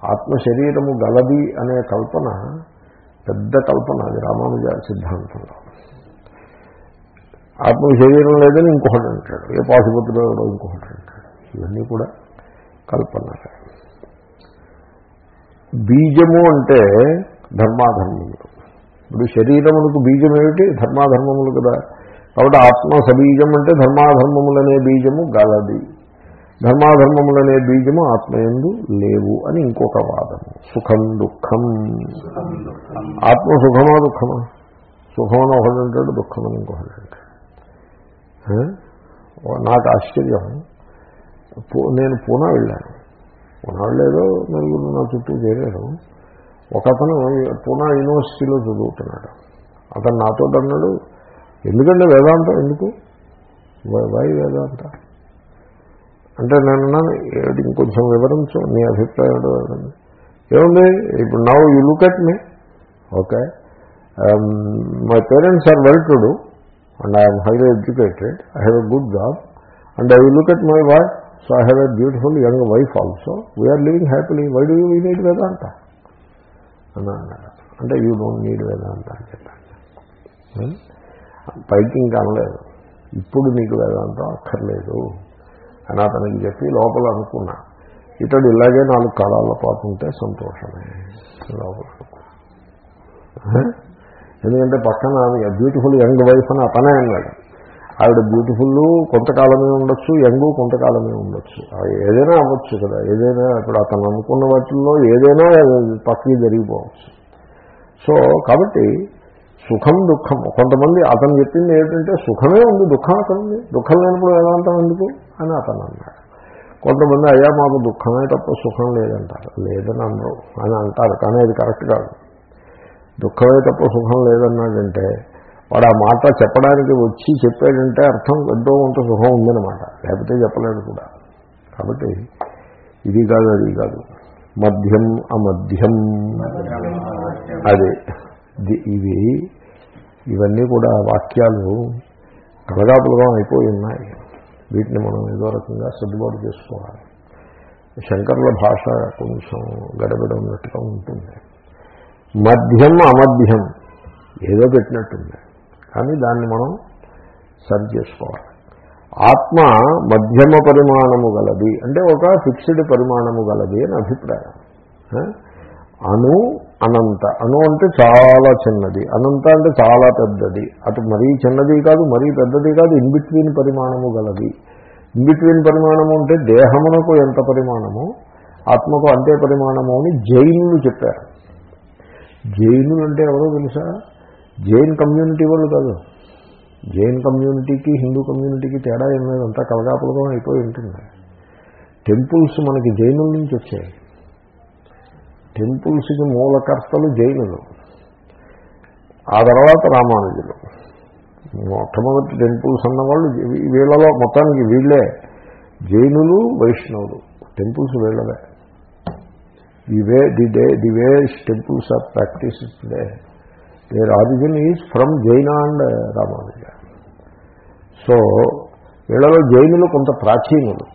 ఆత్మ శరీరము గలది అనే కల్పన పెద్ద కల్పన అది రామానుజ సిద్ధాంతంలో. ఆత్మ శరీరం లేదని ఇంకొకటి అంటాడు. ఏ ఎవడో ఇంకొకటి అంటాడు. ఇవన్నీ కూడా కల్పనలే. బీజము అంటే ధర్మాధర్మములు. ఇప్పుడు శరీరములకు బీజం ఏమిటి ధర్మాధర్మములు కదా. కాబట్టి ఆత్మ సబీజం అంటే ధర్మాధర్మములనే బీజము గలది. ధర్మాధర్మములనే బీజము ఆత్మయందు లేవు అని ఇంకొక వాదము సుఖం దుఃఖం. ఆత్మ సుఖమా దుఃఖమా? సుఖమని ఒకడు అంటాడు దుఃఖమని ఇంకొకటి అంటాడు. నాకు ఆశ్చర్యం. నేను పూనా వెళ్ళాను. పూనా వెళ్ళేదో నలుగురు నా చుట్టూ చేరారు. ఒక అతను పూనా యూనివర్సిటీలో చదువుతున్నాడు. అతను నాతో అన్నాడు ఎందుకంటే వేదాంతం ఎందుకు? వై- వేదాంత? అంటే నేను అన్నాను ఏమిటి ఇంకొంచెం వివరించు నీ అభిప్రాయం ఏముంది? ఇప్పుడు now you look at me. Okay. My parents are well to do and I'm highly educated I have a good job and I look at my what so I have a beautiful young wife also we're living happily why do you need Vedanta అని అన్నాడు అంటే you don't need Vedanta అని చెప్పాను పైకి hmm? ఇంకా అనలేదు. ఇప్పుడు నీకు వేదాంతం అక్కర్లేదు అని అతనికి చెప్పి లోపల అనుకున్నా. ఇతడు ఇలాగే నాలుగు కాలాల పాటు ఉంటే సంతోషమే లోపల hmm? ఎందుకంటే పక్కన బ్యూటిఫుల్ యంగ్ వైఫ్ అని అతనే అన్నాడు. ఆవిడ బ్యూటిఫుల్ కొంతకాలమే ఉండొచ్చు యంగ్ కొంతకాలమే ఉండొచ్చు. ఏదైనా అవ్వచ్చు కదా. ఏదైనా ఇప్పుడు అతను అనుకున్న వాటిల్లో ఏదైనా పక్కకి జరిగిపోవచ్చు. సో కాబట్టి సుఖం దుఃఖం. కొంతమంది అతను చెప్పింది ఏంటంటే సుఖమే ఉంది దుఃఖం అక్కడ ఉంది దుఃఖం లేనప్పుడు వేదాంతం ఎందుకు? అని అతను అన్నాడు. కొంతమంది అయ్యా మాకు దుఃఖమే తప్ప సుఖం లేదంటారు. లేదని అన్నారు అని అంటారు. కానీ అది కరెక్ట్ కాదు. దుఃఖమే తప్ప సుఖం లేదన్నాడంటే వాడు ఆ మాట చెప్పడానికి వచ్చి చెప్పాడంటే అర్థం ఎంతో కొంత సుఖం ఉందన్నమాట. లేకపోతే చెప్పలేడు కూడా. కాబట్టి ఇది కాదు అది కాదు. మధ్యం అమధ్యం అదే. ఇవి ఇవన్నీ కూడా వాక్యాలు కలగాపులగా అయిపోయి ఉన్నాయి. వీటిని మనం ఏదో రకంగా సర్దుబాటు చేసుకోవాలి. శంకర్ల భాష కొంచెం గడబిడ ఉన్నట్టుగా ఉంటుంది. మధ్యం అమధ్యం ఏదో పెట్టినట్టుంది. కానీ దాన్ని మనం సరి చేసుకోవాలి. ఆత్మ మధ్యమ పరిమాణము గలది. అంటే ఒక ఫిక్స్డ్ పరిమాణము గలది అని అభిప్రాయం. అణు అనంత. అణు అంటే చాలా చిన్నది. అనంత అంటే చాలా పెద్దది. అటు మరీ చిన్నది కాదు మరీ పెద్దది కాదు ఇన్బిట్వీన్ పరిమాణము గలది. ఇన్బిట్వీన్ పరిమాణము అంటే దేహమునకు ఎంత పరిమాణము? ఆత్మకు అంతే పరిమాణము అని జైనులు చెప్పారు. జైనులు అంటే ఎవరో తెలుసా? జైన్ కమ్యూనిటీ వాళ్ళు కాదు. జైన్ కమ్యూనిటీకి హిందూ కమ్యూనిటీకి తేడా ఏం లేదు. అంతా అయిపోయి ఉంటుంది. టెంపుల్స్ మనకి జైనుల నుంచి వచ్చాయి. టెంపుల్స్కి మూలకర్తలు జైనులు. ఆ తర్వాత రామానుజులు. మొట్టమొదటి టెంపుల్స్ అన్నవాళ్ళు వీ- వీళ్ళలో మొత్తానికి వీళ్ళే జైనులు వైష్ణవులు. Temples వీళ్ళవే. The way the day the ways temples are practice today. Their origin is from Jaina and Ramanuja so వీళ్ళలో జైనులు కొంత ప్రాచీనులు.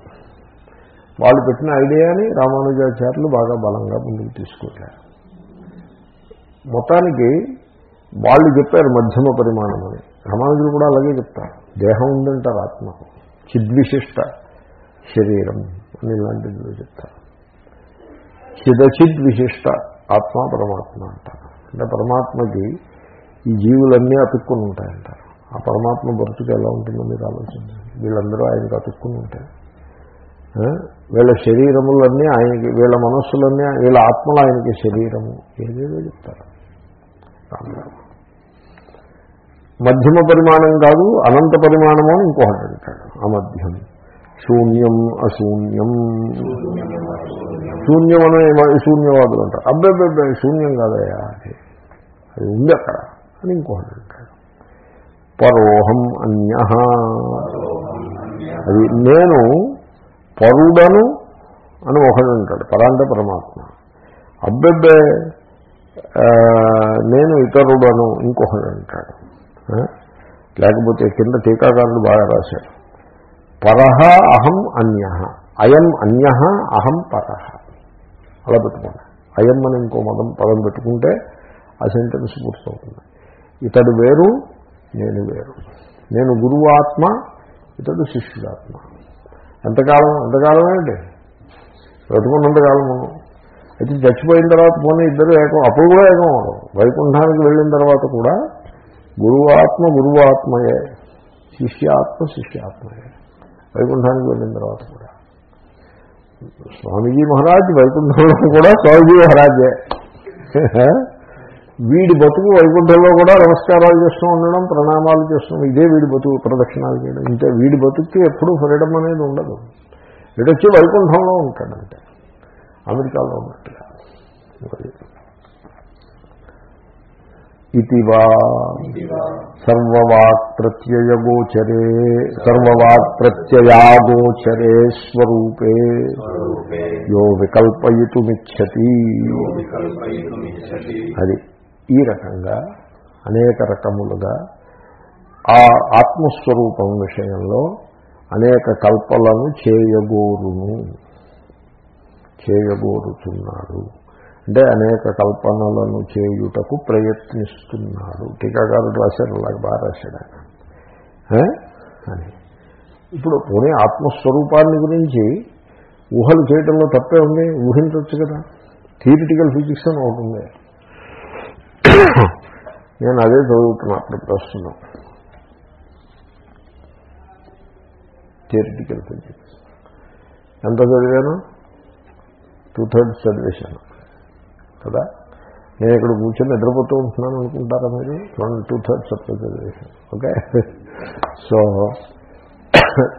వాళ్ళు పెట్టిన ఐడియాని రామానుజాచార్యులు బాగా బలంగా ముందుకు తీసుకుంటారు మొత్తానికి వాళ్ళు చెప్పారు మధ్యమ పరిమాణం అని. రామానుజులు కూడా అలాగే చెప్తారు. దేహం ఉందంటారు ఆత్మకు. చిద్విశిష్ట శరీరం అని ఇలాంటివి చెప్తారు. చిదచిద్ విశిష్ట ఆత్మ పరమాత్మ అంటారు. అంటే పరమాత్మకి ఈ జీవులన్నీ అతుక్కుని ఉంటాయంటారు ఆ పరమాత్మ బ్రతుకు ఎలా ఉంటుందో మీరు ఆలోచించండి. వీళ్ళందరూ ఆయనకు అతుక్కుని ఉంటారు. వీళ్ళ శరీరములన్నీ ఆయనకి వీళ్ళ మనస్సులన్నీ వీళ్ళ ఆత్మలు ఆయనకి శరీరము. ఏదేదో చెప్తారు. మధ్యమ పరిమాణం కాదు అనంత పరిమాణము అని ఇంకొకటి అంటాడు. అమధ్యం శూన్యం అశూన్యం. శూన్యం అనే శూన్యవాదులు అంటారు. అబ్బాయి శూన్యం కాదయా అది ఉంది అక్కడ. అని ఇంకోటి అంటాడు. పరోహం అన్య అది నేను పరుడను అని ఒకడు అంటాడు. పర అంటే పరమాత్మ. అబ్బెబ్బే నేను ఇతరుడను ఇంకొకడు అంటాడు. లేకపోతే కింద టీకాకారుడు బాగా రాశాడు. పరహ అహం అన్య అయం అన్య అహం పరహ. అలా పెట్టుకోండి. అయం అని ఇంకో మదం పదం పెట్టుకుంటే ఆ సెంటెన్స్ పూర్తవుతుంది. ఇతడు వేరు నేను వేరు. నేను గురువు ఆత్మ ఇతడు శిష్యుడాత్మ. ఎంతకాలం ఎంతకాలం ఏంటి బ్రతుకున్నంతకాలము అయితే చచ్చిపోయిన తర్వాత పోనీ ఇద్దరు ఏకం అప్పుడు కూడా ఏకం అవడం వైకుంఠానికి వెళ్ళిన తర్వాత కూడా గురువాత్మ గురువాత్మయే శిష్యాత్మ శిష్యాత్మయే. వైకుంఠానికి వెళ్ళిన తర్వాత కూడా. స్వామీజీ మహారాజ్ వైకుంఠంలో కూడా స్వామీజీ మహారాజే. వీడి బతుకు వైకుంఠంలో కూడా నమస్కారాలు చేస్తూ ఉండడం ప్రణామాలు చేస్తూ ఇదే వీడి బతుకు ప్రదక్షిణాలు చేయడం. ఇంతే వీడి బతుక్కి ఎప్పుడూ ఫ్రీడమ్ అనేది ఉండదు. వీడొచ్చి వైకుంఠంలో ఉంటాడంటే అమెరికాలో ఉన్నట్టుగా. ఇతివా సర్వవాక్ ప్రత్యయగోచరే సర్వవాక్ ప్రత్యయాగోచరే స్వరూపే. యో వికల్పయితుమిచ్చతి అది ఈ రకంగా అనేక రకములుగా ఆ ఆత్మస్వరూపం విషయంలో అనేక కల్పలను చేయగోరును చేయగోరుతున్నాడు. అంటే అనేక కల్పనలను చేయుటకు ప్రయత్నిస్తున్నాడు. టీకాకారుడు రాశారు అలాగే బాగా రాశాడు ఆయన. అని. ఇప్పుడు పోనీ ఆత్మస్వరూపాన్ని గురించి ఊహలు చేయడంలో తప్పే ఉంది ఊహించవచ్చు కదా. థియరిటికల్ ఫిజిక్స్ అని ఒకటి ఉంది. నేను అదే చదువుతున్నా అప్పుడు ప్రస్తుతం. Theoretical physics. ఎంత చదివాను? టూ థర్డ్ చదివేశాను. కదా? నేను ఇక్కడ కూర్చొని నిద్రపోతూ ఉంటున్నాను అనుకుంటారా మీరు? చూడండి టూ థర్డ్స్ అప్పుడు చదివేశాను. ఓకే? సో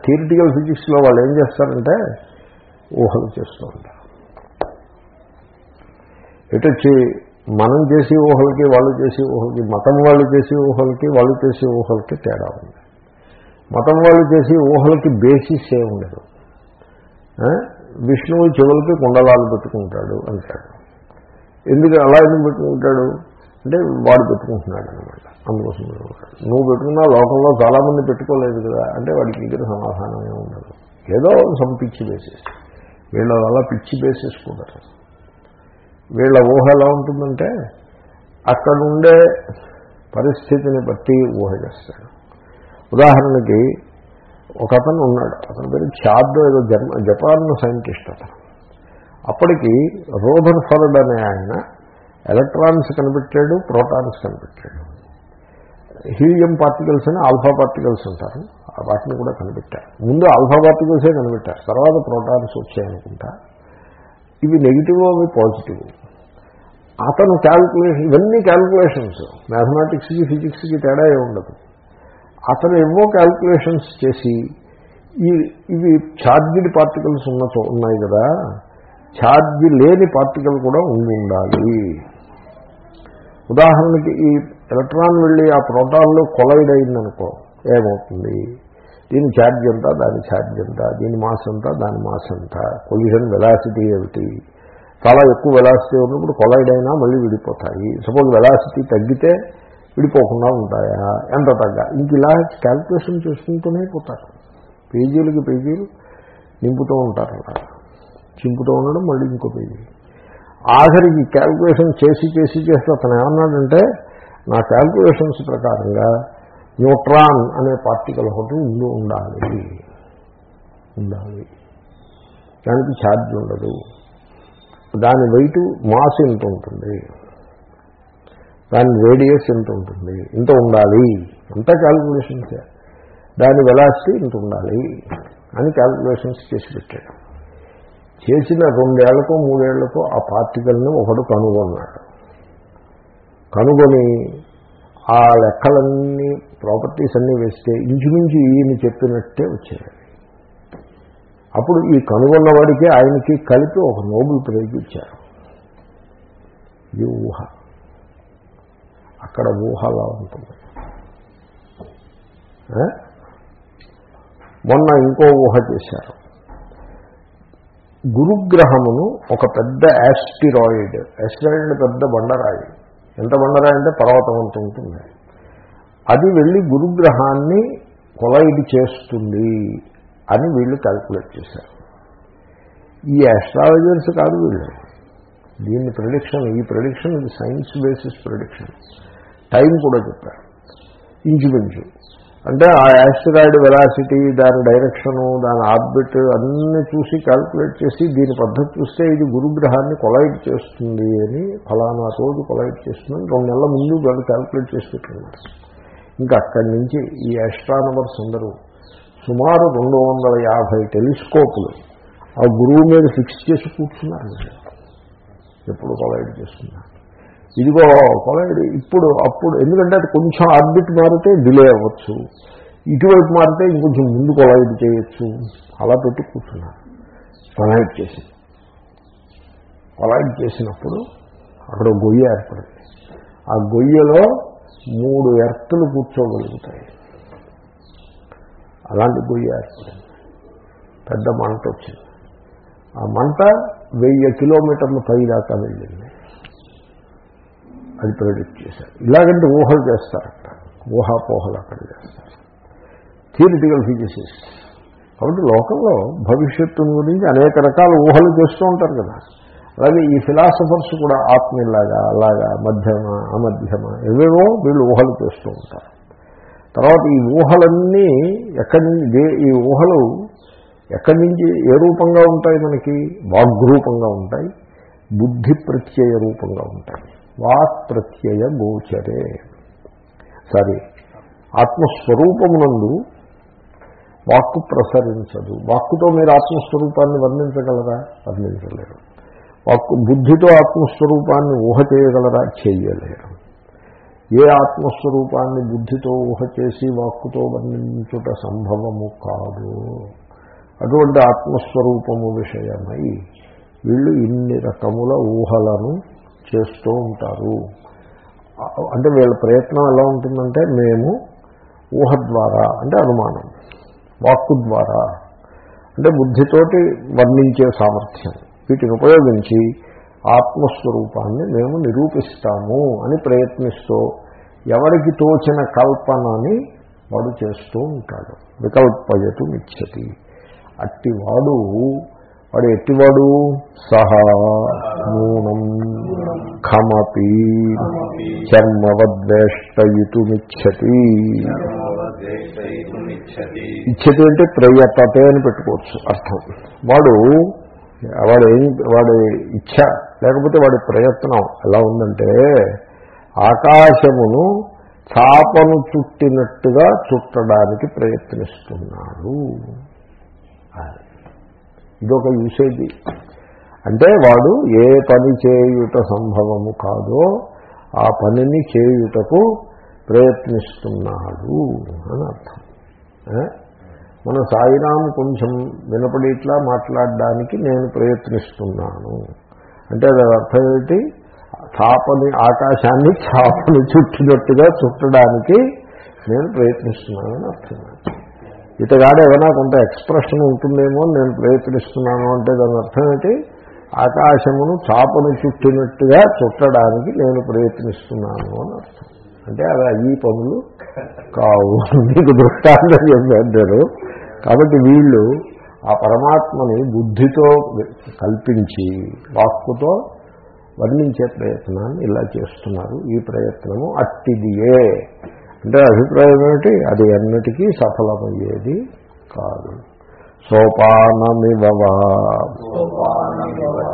థియరిటికల్ ఫిజిక్స్లో వాళ్ళు ఏం చేస్తారంటే ఊహలు చేస్తూ ఉంటారు. వచ్చి మనం చేసే ఊహలకి వాళ్ళు చేసే ఊహలకి మతం వాళ్ళు చేసే ఊహలకి వాళ్ళు చేసే ఊహలకి తేడా ఉంది. మతం వాళ్ళు చేసే ఊహలకి బేసిస్ ఏ ఉండదు. విష్ణువు చెవులకి కుండలాలు పెట్టుకుంటాడు అంటాడు. ఎందుకు అలా ఎందుకు పెట్టుకుంటాడు? అంటే వాడు పెట్టుకుంటున్నాడు అనమాట అందుకోసం నువ్వు పెట్టుకున్నా లోకంలో చాలామంది పెట్టుకోలేదు కదా అంటే వాడికి దగ్గర సమాధానమే ఉండదు. ఏదో సమ్ పిచ్చి బేసిస్ వీళ్ళ వల్ల పిచ్చి బేసిస్ కూడా వీళ్ళ ఊహ ఎలా ఉంటుందంటే అక్కడ ఉండే పరిస్థితిని బట్టి ఊహ చేస్తాడు. ఉదాహరణకి ఒక అతను ఉన్నాడు. అతని పేరు చార్డో ఏదో జర్మ జపాన్ సైంటిస్ట్ అతను. అప్పటికి రోధన్ ఫర్డ్ అనే ఆయన ఎలక్ట్రాన్స్ కనిపెట్టాడు ప్రోటాన్స్ కనిపెట్టాడు. హీలియం పార్టికల్స్ అని ఆల్ఫా పార్టికల్స్ ఉంటారు. ఆ వాటిని కూడా కనిపెట్టారు. ముందు ఆల్ఫా పార్టికల్సే కనిపెట్టారు. తర్వాత ప్రోటాన్స్ వచ్చాయనుకుంటా. ఇవి నెగిటివ్ అవి పాజిటివ్. అతను క్యాల్కులేషన్ ఇవన్నీ క్యాల్కులేషన్స్ మ్యాథమెటిక్స్కి ఫిజిక్స్కి తేడా ఏ ఉండదు. అతను ఏవో క్యాల్కులేషన్స్ చేసి ఈ ఇవి ఛార్జ్డ్ పార్టికల్స్ ఉన్న చో- ఉన్నాయి కదా ఛార్జ్ లేని పార్టికల్ కూడా ఉండి ఉండాలి. ఉదాహరణకి ఈ ఎలక్ట్రాన్ వెళ్ళి ఆ ప్రోటాన్లో కొలైడ్ అయిందనుకో ఏమవుతుంది? దీని ఛార్జ్ ఎంత? దాని ఛార్జ్ ఎంత? దీని మాస్ ఎంత? దాని మాస్ ఎంత? కొలిషన్ వెలాసిటీ ఏమిటి? చాలా ఎక్కువ వెలాసిటీ ఉన్నప్పుడు కొలైడ్ అయినా మళ్ళీ విడిపోతాయి. సపోజ్ వెలాసిటీ తగ్గితే విడిపోకుండా ఉంటాయా? ఎంత తగ్గ? ఇంక ఇలా క్యాల్కులేషన్ చేసుకుంటూనే పోతారు. పేజీలకి పేజీలు నింపుతూ ఉంటారు అలా. చింపుతూ ఉండడం మళ్ళీ ఇంకో పేజీ. ఆఖరికి క్యాల్కులేషన్ చేసి చేసి చేసి అతను ఏమన్నాడంటే నా క్యాల్కులేషన్స్ ప్రకారంగా న్యూట్రాన్ అనే పార్టికల్ ఒకటి ఉండి ఉండాలి. ఉండాలి. దానికి ఛార్జ్ ఉండదు. దాని వెయిట్ మాస్ ఇంత ఉంటుంది? దాని రేడియస్ ఇంత ఉంటుంది? ఇంత ఉండాలి. అంతా క్యాల్కులేషన్స్ దాని వెలాసిటీ ఇంత ఉండాలి అని క్యాల్కులేషన్స్ చేసి పెట్టాడు. చేసిన రెండేళ్ళకో మూడేళ్ళకో ఆ పార్టికల్ని ఒకడు కనుగొన్నాడు. కనుగొని ఆ లెక్కలన్నీ ప్రాపర్టీస్ అన్నీ వేస్తే ఇంచుమించు ఈయన చెప్పినట్టే వచ్చాయి. అప్పుడు ఈ కనుగొన్నవాడికి ఆయనకి కలిపి ఒక నోబుల్ ప్రైజ్ ఇచ్చారు. ఇది ఊహ. అక్కడ ఊహ అలా ఉంటుంది మొన్న ఇంకో ఊహ చేశారు. గురుగ్రహమును ఒక పెద్ద యాస్టిరాయిడ్ యాస్టిరాయిడ్ పెద్ద బండరాయి. ఎంత బండరాయి అంటే పర్వతం అంత ఉంటుంది. అది వెళ్ళి గురుగ్రహాన్ని కొలైడ్ చేస్తుంది. అని వీళ్ళు క్యాల్కులేట్ చేశారు. ఈ ఆస్ట్రాలజర్స్ కాదు వీళ్ళు. దీన్ని ప్రొడిక్షన్ ఈ ప్రొడిక్షన్ ఇది సైన్స్ బేసిస్ ప్రొడిక్షన్ టైం కూడా చెప్పారు. ఇంచుమించు అంటే ఆ యాస్టిరాయిడ్ వెలాసిటీ దాని డైరెక్షను దాని ఆర్బిట్ అన్నీ చూసి క్యాల్కులేట్ చేసి దీని పద్ధతి చూస్తే ఇది గురుగ్రహాన్ని కొలైడ్ చేస్తుంది అని ఫలానా రోజు కొలైడ్ చేస్తుందని రెండు నెలల ముందు వాళ్ళు క్యాల్కులేట్ చేసి పెట్టుకున్నారు ఇంకా అక్కడి నుంచి ఈ ఆస్ట్రానమర్స్ అందరూ సుమారు రెండు వందల యాభై టెలిస్కోపులు ఆ గురువు మీద ఫిక్స్ చేసి కూర్చున్నారు. ఎప్పుడు కొలైడ్ చేస్తున్నారు? ఇదిగో కొలైడ్ ఇప్పుడు అప్పుడు ఎందుకంటే అది కొంచెం ఆర్బిట్ మారితే డిలే అవ్వచ్చు. ఇటువైపు మారితే ఇంకొంచెం ముందు కొలైడ్ చేయొచ్చు. అలా పెట్టి కూర్చున్నారు. కొలైడ్ చేసి. కొలైడ్ చేసినప్పుడు అక్కడ గొయ్యి గొయ్య ఏర్పడింది. ఆ గొయ్యలో మూడు ఎర్తులు కూర్చోగలుగుతాయి. అలాంటి గొయ్య ఏర్పడింది పెద్ద మంట వచ్చింది. ఆ మంట వెయ్యి కిలోమీటర్ల పైదాకా వెళ్ళింది. అది ప్రెడిక్ట్ చేశారు. ఇలాగంటే ఊహలు చేస్తారు ఊహాపోహలు అక్కడ చేస్తారు. థియరిటికల్ ఫిజిసిస్ట్ కాబట్టి లోకంలో భవిష్యత్తుని గురించి అనేక రకాల ఊహలు చేస్తూ ఉంటారు కదా. అలాగే ఈ ఫిలాసఫర్స్ కూడా ఆత్మీయులాగా అలాగా మధ్యమ అమధ్యమ ఏవేవో వీళ్ళు ఊహలు చేస్తూ ఉంటారు. తర్వాత ఈ ఊహలన్నీ ఎక్కడి నుంచి ఈ ఊహలు ఎక్కడి నుంచి ఏ రూపంగా ఉంటాయి మనకి? వాగ్రూపంగా ఉంటాయి. బుద్ధి ప్రత్యయ రూపంగా ఉంటాయి. వాక్ ప్రత్యయ గోచరే. సారీ ఆత్మస్వరూపమునందు వాక్కు ప్రసరించదు. వాక్కుతో మీరు ఆత్మస్వరూపాన్ని వర్ణించగలరా? వర్ణించలేరు. వాక్కు బుద్ధితో ఆత్మస్వరూపాన్ని ఊహ చేయగలరా చేయలేరు ఏ ఆత్మస్వరూపాన్ని బుద్ధితో ఊహ చేసి వాక్కుతో వర్ణించుట సంభవము కాదు. అటువంటి ఆత్మస్వరూపము విషయమై వీళ్ళు ఇన్ని రకముల ఊహలను చేస్తూ ఉంటారు. అంటే వీళ్ళ ప్రయత్నం ఎలా ఉంటుందంటే మేము ఊహ ద్వారా అంటే అనుమానం వాక్కు ద్వారా అంటే బుద్ధితోటి వర్ణించే సామర్థ్యం వీటిని ఉపయోగించి ఆత్మస్వరూపాన్ని మేము నిరూపిస్తాము అని ప్రయత్నిస్తూ ఎవరికి తోచిన కల్పనని వాడు చేస్తూ ఉంటాడు. వికల్పయతు మిచ్చతి. అట్టివాడు వాడు ఎట్టివాడు? సహా నూనం ఖమపి చర్మవద్వేష్టయుతుమిచ్చతి ఇచ్చతి అంటే ప్రయతతే అని పెట్టుకోవచ్చు అర్థం. వాడు వాడు ఏం వాడి ఇచ్ఛ లేకపోతే వాడి ప్రయత్నం ఎలా ఉందంటే ఆకాశమును చాపను చుట్టినట్టుగా చుట్టడానికి ప్రయత్నిస్తున్నాడు. ఇదొక యూసేజ్. అంటే వాడు ఏ పని చేయుట సంభవము కాదో ఆ పనిని చేయుటకు ప్రయత్నిస్తున్నాడు అని అర్థం. మన సాయిరాం కొంచెం వినపడేట్లా మాట్లాడడానికి నేను ప్రయత్నిస్తున్నాను. అంటే దాని అర్థం ఏంటి చాపని ఆకాశాన్ని చాపని చుట్టినట్టుగా చుట్టడానికి నేను ప్రయత్నిస్తున్నానని అర్థం ఇతగాడు ఏమైనా కొంత ఎక్స్ప్రెషన్ ఉంటుందేమో నేను ప్రయత్నిస్తున్నాను అంటే దాని అర్థం ఏంటి ఆకాశమును చాపను చుట్టినట్టుగా చుట్టడానికి నేను ప్రయత్నిస్తున్నాను అని అర్థం. అంటే అది అయ్యి పనులు కావు. మీకు దృష్టాంతం చెప్పారు. కాబట్టి వీళ్ళు ఆ పరమాత్మని బుద్ధితో కల్పించి వాక్కుతో వర్ణించే ప్రయత్నాన్ని ఇలా చేస్తున్నారు. ఈ ప్రయత్నము అట్టిదియే. అంటే అభిప్రాయం ఏమిటి? అది అన్నిటికీ సఫలమయ్యేది కాదు. సోపానమివవా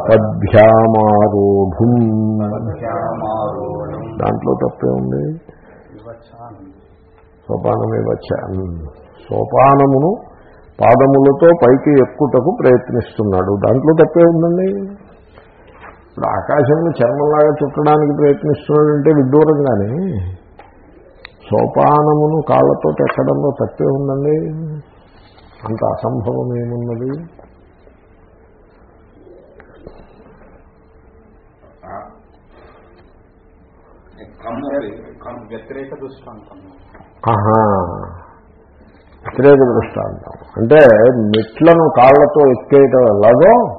పద్భ్యామారోఢుం దాంట్లో తప్పే ఉంది. సోపానమే వచ్చ సోపానమును పాదములతో పైకి ఎక్కుటకు ప్రయత్నిస్తున్నాడు. దాంట్లో తప్పే ఉందండి. ఇప్పుడు ఆకాశంలో చర్మంలాగా చుట్టడానికి ప్రయత్నిస్తున్నాడంటే విడ్డూరంగానే సోపానమును కాళ్ళతో ఎక్కడంలో తప్పే ఉందండి. అంత అసంభవం ఏమున్నది వ్యతిరేక దృష్టాంతం ఆహా. వ్యతిరేక దృష్టాంతం. అంటే మెట్లను కాళ్ళతో ఎక్కేయటం ఎలాగో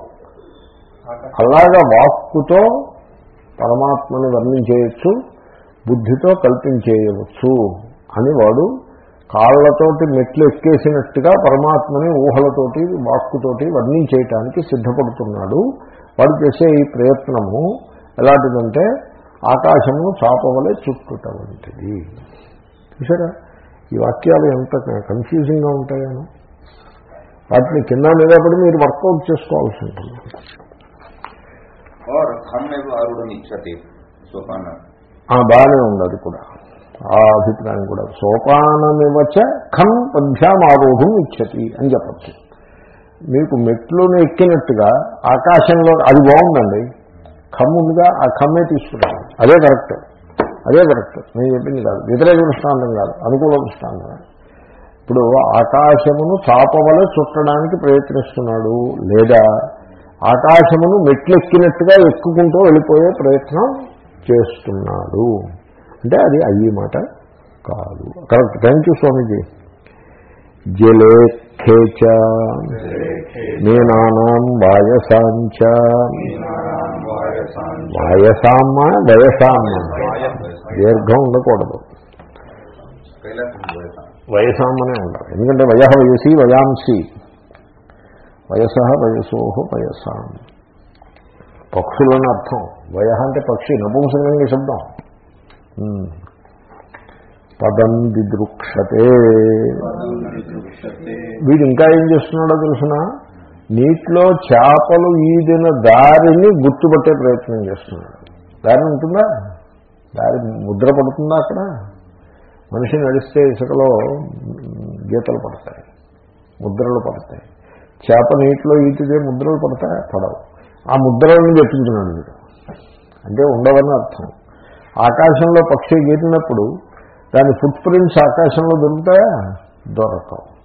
అలాగా వాక్కుతో పరమాత్మని వర్ణించేయచ్చు బుద్ధితో కల్పించేయవచ్చు అని వాడు కాళ్ళతోటి మెట్లు ఎక్కేసినట్టుగా పరమాత్మని ఊహలతోటి వాక్కుతోటి వర్ణించేయటానికి సిద్ధపడుతున్నాడు. వాడు చేసే ఈ ప్రయత్నము ఎలాంటిదంటే ఆకాశము చాపవలే చుట్టుట వంటిది. చూసారా ఈ వాక్యాలు ఎంత కన్ఫ్యూజింగ్గా ఉంటాయేమో. వాటిని కింద మీద పడి మీరు వర్కౌట్ చేసుకోవాల్సి ఉంటుంది. బాగానే ఉంది అది కూడా. ఆ అభిప్రాయం కూడా. సోపానమివచ ఖమ్ పద్భ్యాం ఆరోహం ఇచ్చతి అని చెప్పచ్చు. మీకు మెట్లోనే ఎక్కినట్టుగా ఆకాశంలో అది బాగుందండి. ఖమ్ ఉందిగా ఆ ఖమ్మే తీసుకురావాలి అదే కరెక్ట్. అదే కరెక్ట్. నేను చెప్పింది కాదు. వ్యతిరేక దృష్టాంతం కాదు. అనుకూల దృష్టాంతం ఇప్పుడు ఆకాశమును చాపవల చుట్టడానికి ప్రయత్నిస్తున్నాడు. లేదా ఆకాశమును మెట్లెక్కినట్టుగా ఎక్కుకుంటూ వెళ్ళిపోయే ప్రయత్నం చేస్తున్నాడు. అంటే అది అయ్యి మాట కాదు. కరెక్ట్. Thank you Swamiji. జలేఖేచ మీనానాం వాయసాంచ వాయసామ్మ వయసామ్మ. దీర్ఘం ఉండకూడదు. వయసామనే ఉండాలి ఎందుకంటే వయ వయసి వయాంసి. వయస వయసోహ వయసాం. పక్షులని అర్థం. వయ అంటే పక్షి నపుంసకంగా శబ్దం. పదం దిదృక్షతే వీడు ఇంకా ఏం చేస్తున్నాడో తెలుసిన? నీటిలో చేపలు ఈదిన దారిని గుర్తుపట్టే ప్రయత్నం చేస్తున్నాడు. దారి ఉంటుందా? దారి ముద్ర పడుతుందా అక్కడ? మనిషి నడిస్తే ఇసుకలో గీతలు పడతాయి ముద్రలు పడతాయి. చేప నీటిలో ఈతితే ముద్రలు పడతాయి పడవు. ఆ ముద్రలను వెతుకుతున్నాడు వీడు. అంటే ఉండవని అర్థం. ఆకాశంలో పక్షి గీటినప్పుడు దాని ఫుట్ ప్రింట్స్ ఆకాశంలో దొరుకుతాయా? దొరకవు.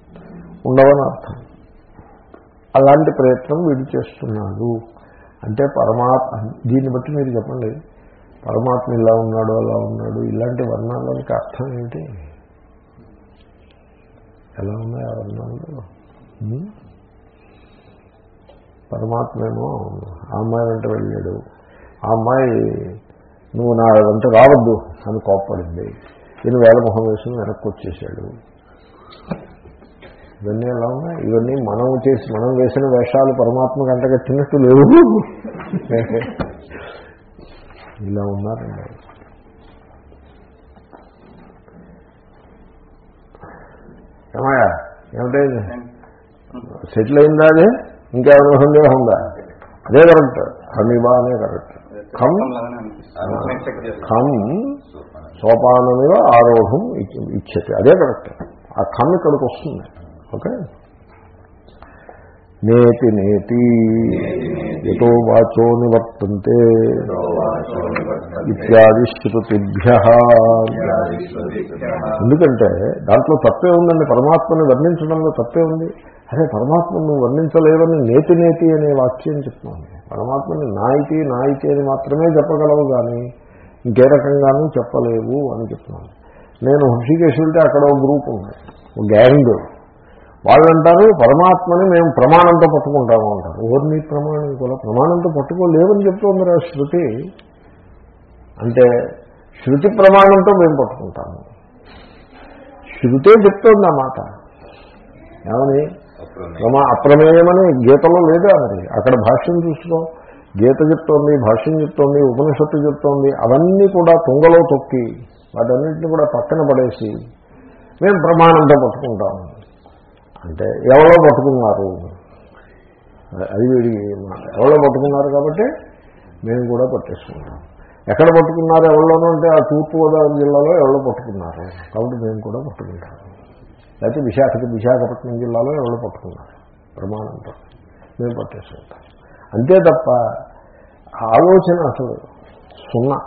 ఉండవని అర్థం. అలాంటి ప్రయత్నం వీడు చేస్తున్నాడు. అంటే పరమాత్మ దీన్ని బట్టి మీరు చెప్పండి. పరమాత్మ ఇలా ఉన్నాడు అలా ఉన్నాడు ఇలాంటి వర్ణాలకి అర్థం ఏంటి? ఎలా ఉన్నాయి ఆ వర్ణాలు? పరమాత్మేమో ఆ అమ్మాయి వెంట వెళ్ళాడు. ఆ అమ్మాయి నువ్వు నా వెంట రావద్దు అని కోప్పడింది. దీని వేలమొహం వేసుకుని వెనక్కి వచ్చేసాడు ఇవన్నీ ఎలా ఉన్నాయి? ఇవన్నీ మనం చేసి మనం వేసిన వేషాలు పరమాత్మ కంటగట్టినట్టు లేవు. ఇలా ఉన్నారండి. ఏమయ్యా ఏమిటైంది సెటిల్ అయిందా అదే? ఇంకేమైనా సందేహం ఉందా? అదే కరెక్ట్. హమీబా అనే కరెక్ట్. ఖమ్ కమ్ సోపానమివ ఆరోహం ఇచ్- అదే కరెక్ట్. ఆ ఖమ్ ఇక్కడికి వస్తుంది. ఓకే? నేతి నేతి. ఎతో వాచో నివర్తంతే. ఇత్యాది శృతిభ్య ఎందుకంటే దాంట్లో తప్పే ఉందండి పరమాత్మని వర్ణించడంలో తప్పే ఉంది. అదే పరమాత్మను వర్ణించలేదని వర్ణించలేవని నేతి నేతి అనే వాక్యం చెప్తున్నాను పరమాత్మని నాయితీ నాయితి అని మాత్రమే చెప్పగలవు కానీ ఇంకే రకంగానూ చెప్పలేవు అని చెప్తున్నాను నేను హృషికేశ్ వెళ్తే అక్కడ ఒక గ్రూప్ ఉంది ఒక గ్యాంగ్. వాళ్ళు అంటారు పరమాత్మని మేము ప్రమాణంతో పట్టుకుంటాము అంటారు. ఎవరిని ప్రమాణం? కూడా ప్రమాణంతో పట్టుకోలేవని చెప్తోంది రా శృతి. అంటే శృతి ప్రమాణంతో మేము పట్టుకుంటాము. శృతే చెప్తోంది ఆ మాట. ఏమని? ప్రమా అప్రమేయమని గీతలో లేదా మరి అక్కడ భాష్యం చూసుకో. గీత చెప్తోంది భాష్యం చెప్తోంది ఉపనిషత్తు చెప్తోంది అవన్నీ కూడా తుంగలో తొక్కి వాటన్నింటినీ కూడా పక్కన పడేసి మేము ప్రమాణంతో పట్టుకుంటాము. అంటే ఎవరో పట్టుకున్నారు. అది వీడి ఎవరో పట్టుకున్నారు కాబట్టి మేము కూడా పట్టేసుకుంటాం ఎక్కడ పట్టుకున్నారు ఎవరిలోనూ అంటే ఆ తూర్పుగోదావరి జిల్లాలో ఎవరో పట్టుకున్నారు. కాబట్టి మేము కూడా పట్టుకుంటాం. లేకపోతే విశాఖకి విశాఖపట్నం జిల్లాలో ఎవరో పట్టుకున్నారు. ప్రమాణంతో మేము పట్టేసుకుంటాం. అంతే తప్ప ఆలోచన అసలు సున్నా.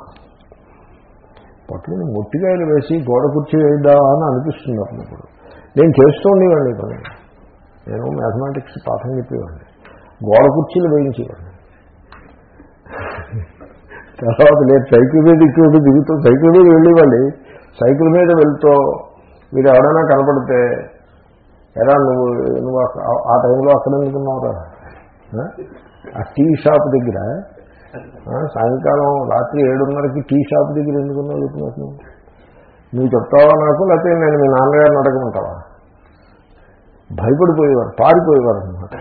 పట్టుకుని మొట్టికాయలు వేసి గోడ కుర్చీ వేద్దామని అని అనిపిస్తుంది అప్పుడు. నేను చేస్తూ ఉండేవాడిని పని నేను మ్యాథమెటిక్స్ పాఠం చెప్పేవాడిని. గోడ కుర్చీలు వేయించేవాడిని. తర్వాత నేను సైకిల్ మీద ఇటువంటి దిగుతూ సైకిల్ మీద వెళ్ళేవాడి సైకిల్ మీద వెళ్తూ మీరు ఎవడైనా కనపడితే ఎలా నువ్వు నువ్వు ఆ- టైంలో అక్కడ ఎందుకున్నావురా ఆ? ఆ టీ షాప్ దగ్గర సాయంకాలం రాత్రి ఏడున్నరకి టీ షాప్ దగ్గర ఎందుకున్నావు చెప్పినట్టు నువ్వు చెప్తావా నాకు? లేకపోతే నేను మీ నాన్నగారిని అడగమంటావా? భయపడిపోయేవారు పారిపోయేవారు అనమాట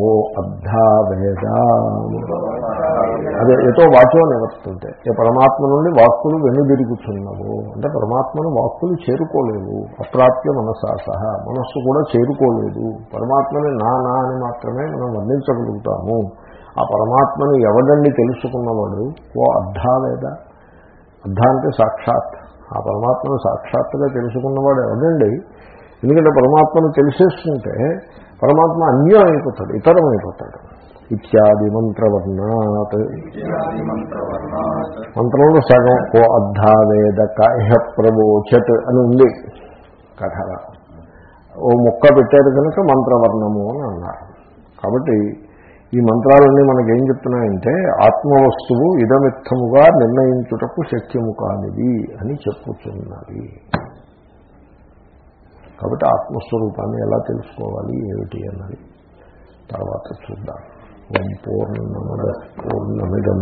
ఓ అబ్ధావేద అదే ఎతో వాచో నివర్తుంటే ఏ పరమాత్మ నుండి వాక్కులు వెనుదిరుగుతున్నావు. అంటే పరమాత్మను వాక్కులు చేరుకోలేవు. అప్రాప్య మనసా సహా మనస్సు కూడా చేరుకోలేదు. పరమాత్మని నా నా అని మాత్రమే మనం వర్ణించగలుగుతాము. ఆ పరమాత్మని ఎవడండి తెలుసుకున్నవాడు? ఓ అర్ధావేద. అర్ధ అంటే సాక్షాత్. ఆ పరమాత్మను సాక్షాత్తుగా తెలుసుకున్నవాడు ఎవడండి? ఎందుకంటే పరమాత్మను తెలిసేసుకుంటే పరమాత్మ అన్యం అయిపోతాడు ఇతరం అయిపోతాడు ఇత్యాది మంత్రవర్ణాత్. మంత్రంలో సగం ఓ అర్ధావేద కహ ప్రవోచత్ అని ఉంది కథల ఓ ముక్క పెట్టారు కనుక మంత్రవర్ణము అని అన్నారు. కాబట్టి ఈ మంత్రాలన్నీ మనకేం చెప్తున్నాయంటే ఆత్మవస్తువు ఇదమిత్తముగా నిర్ణయించుటకు శక్యము కానిది అని చెప్పుతున్నది కాబట్టి ఆత్మస్వరూపాన్ని ఎలా తెలుసుకోవాలి ఏమిటి అన్నది తర్వాత చూద్దాం. ఓం పూర్ణమద పూర్ణమిదం.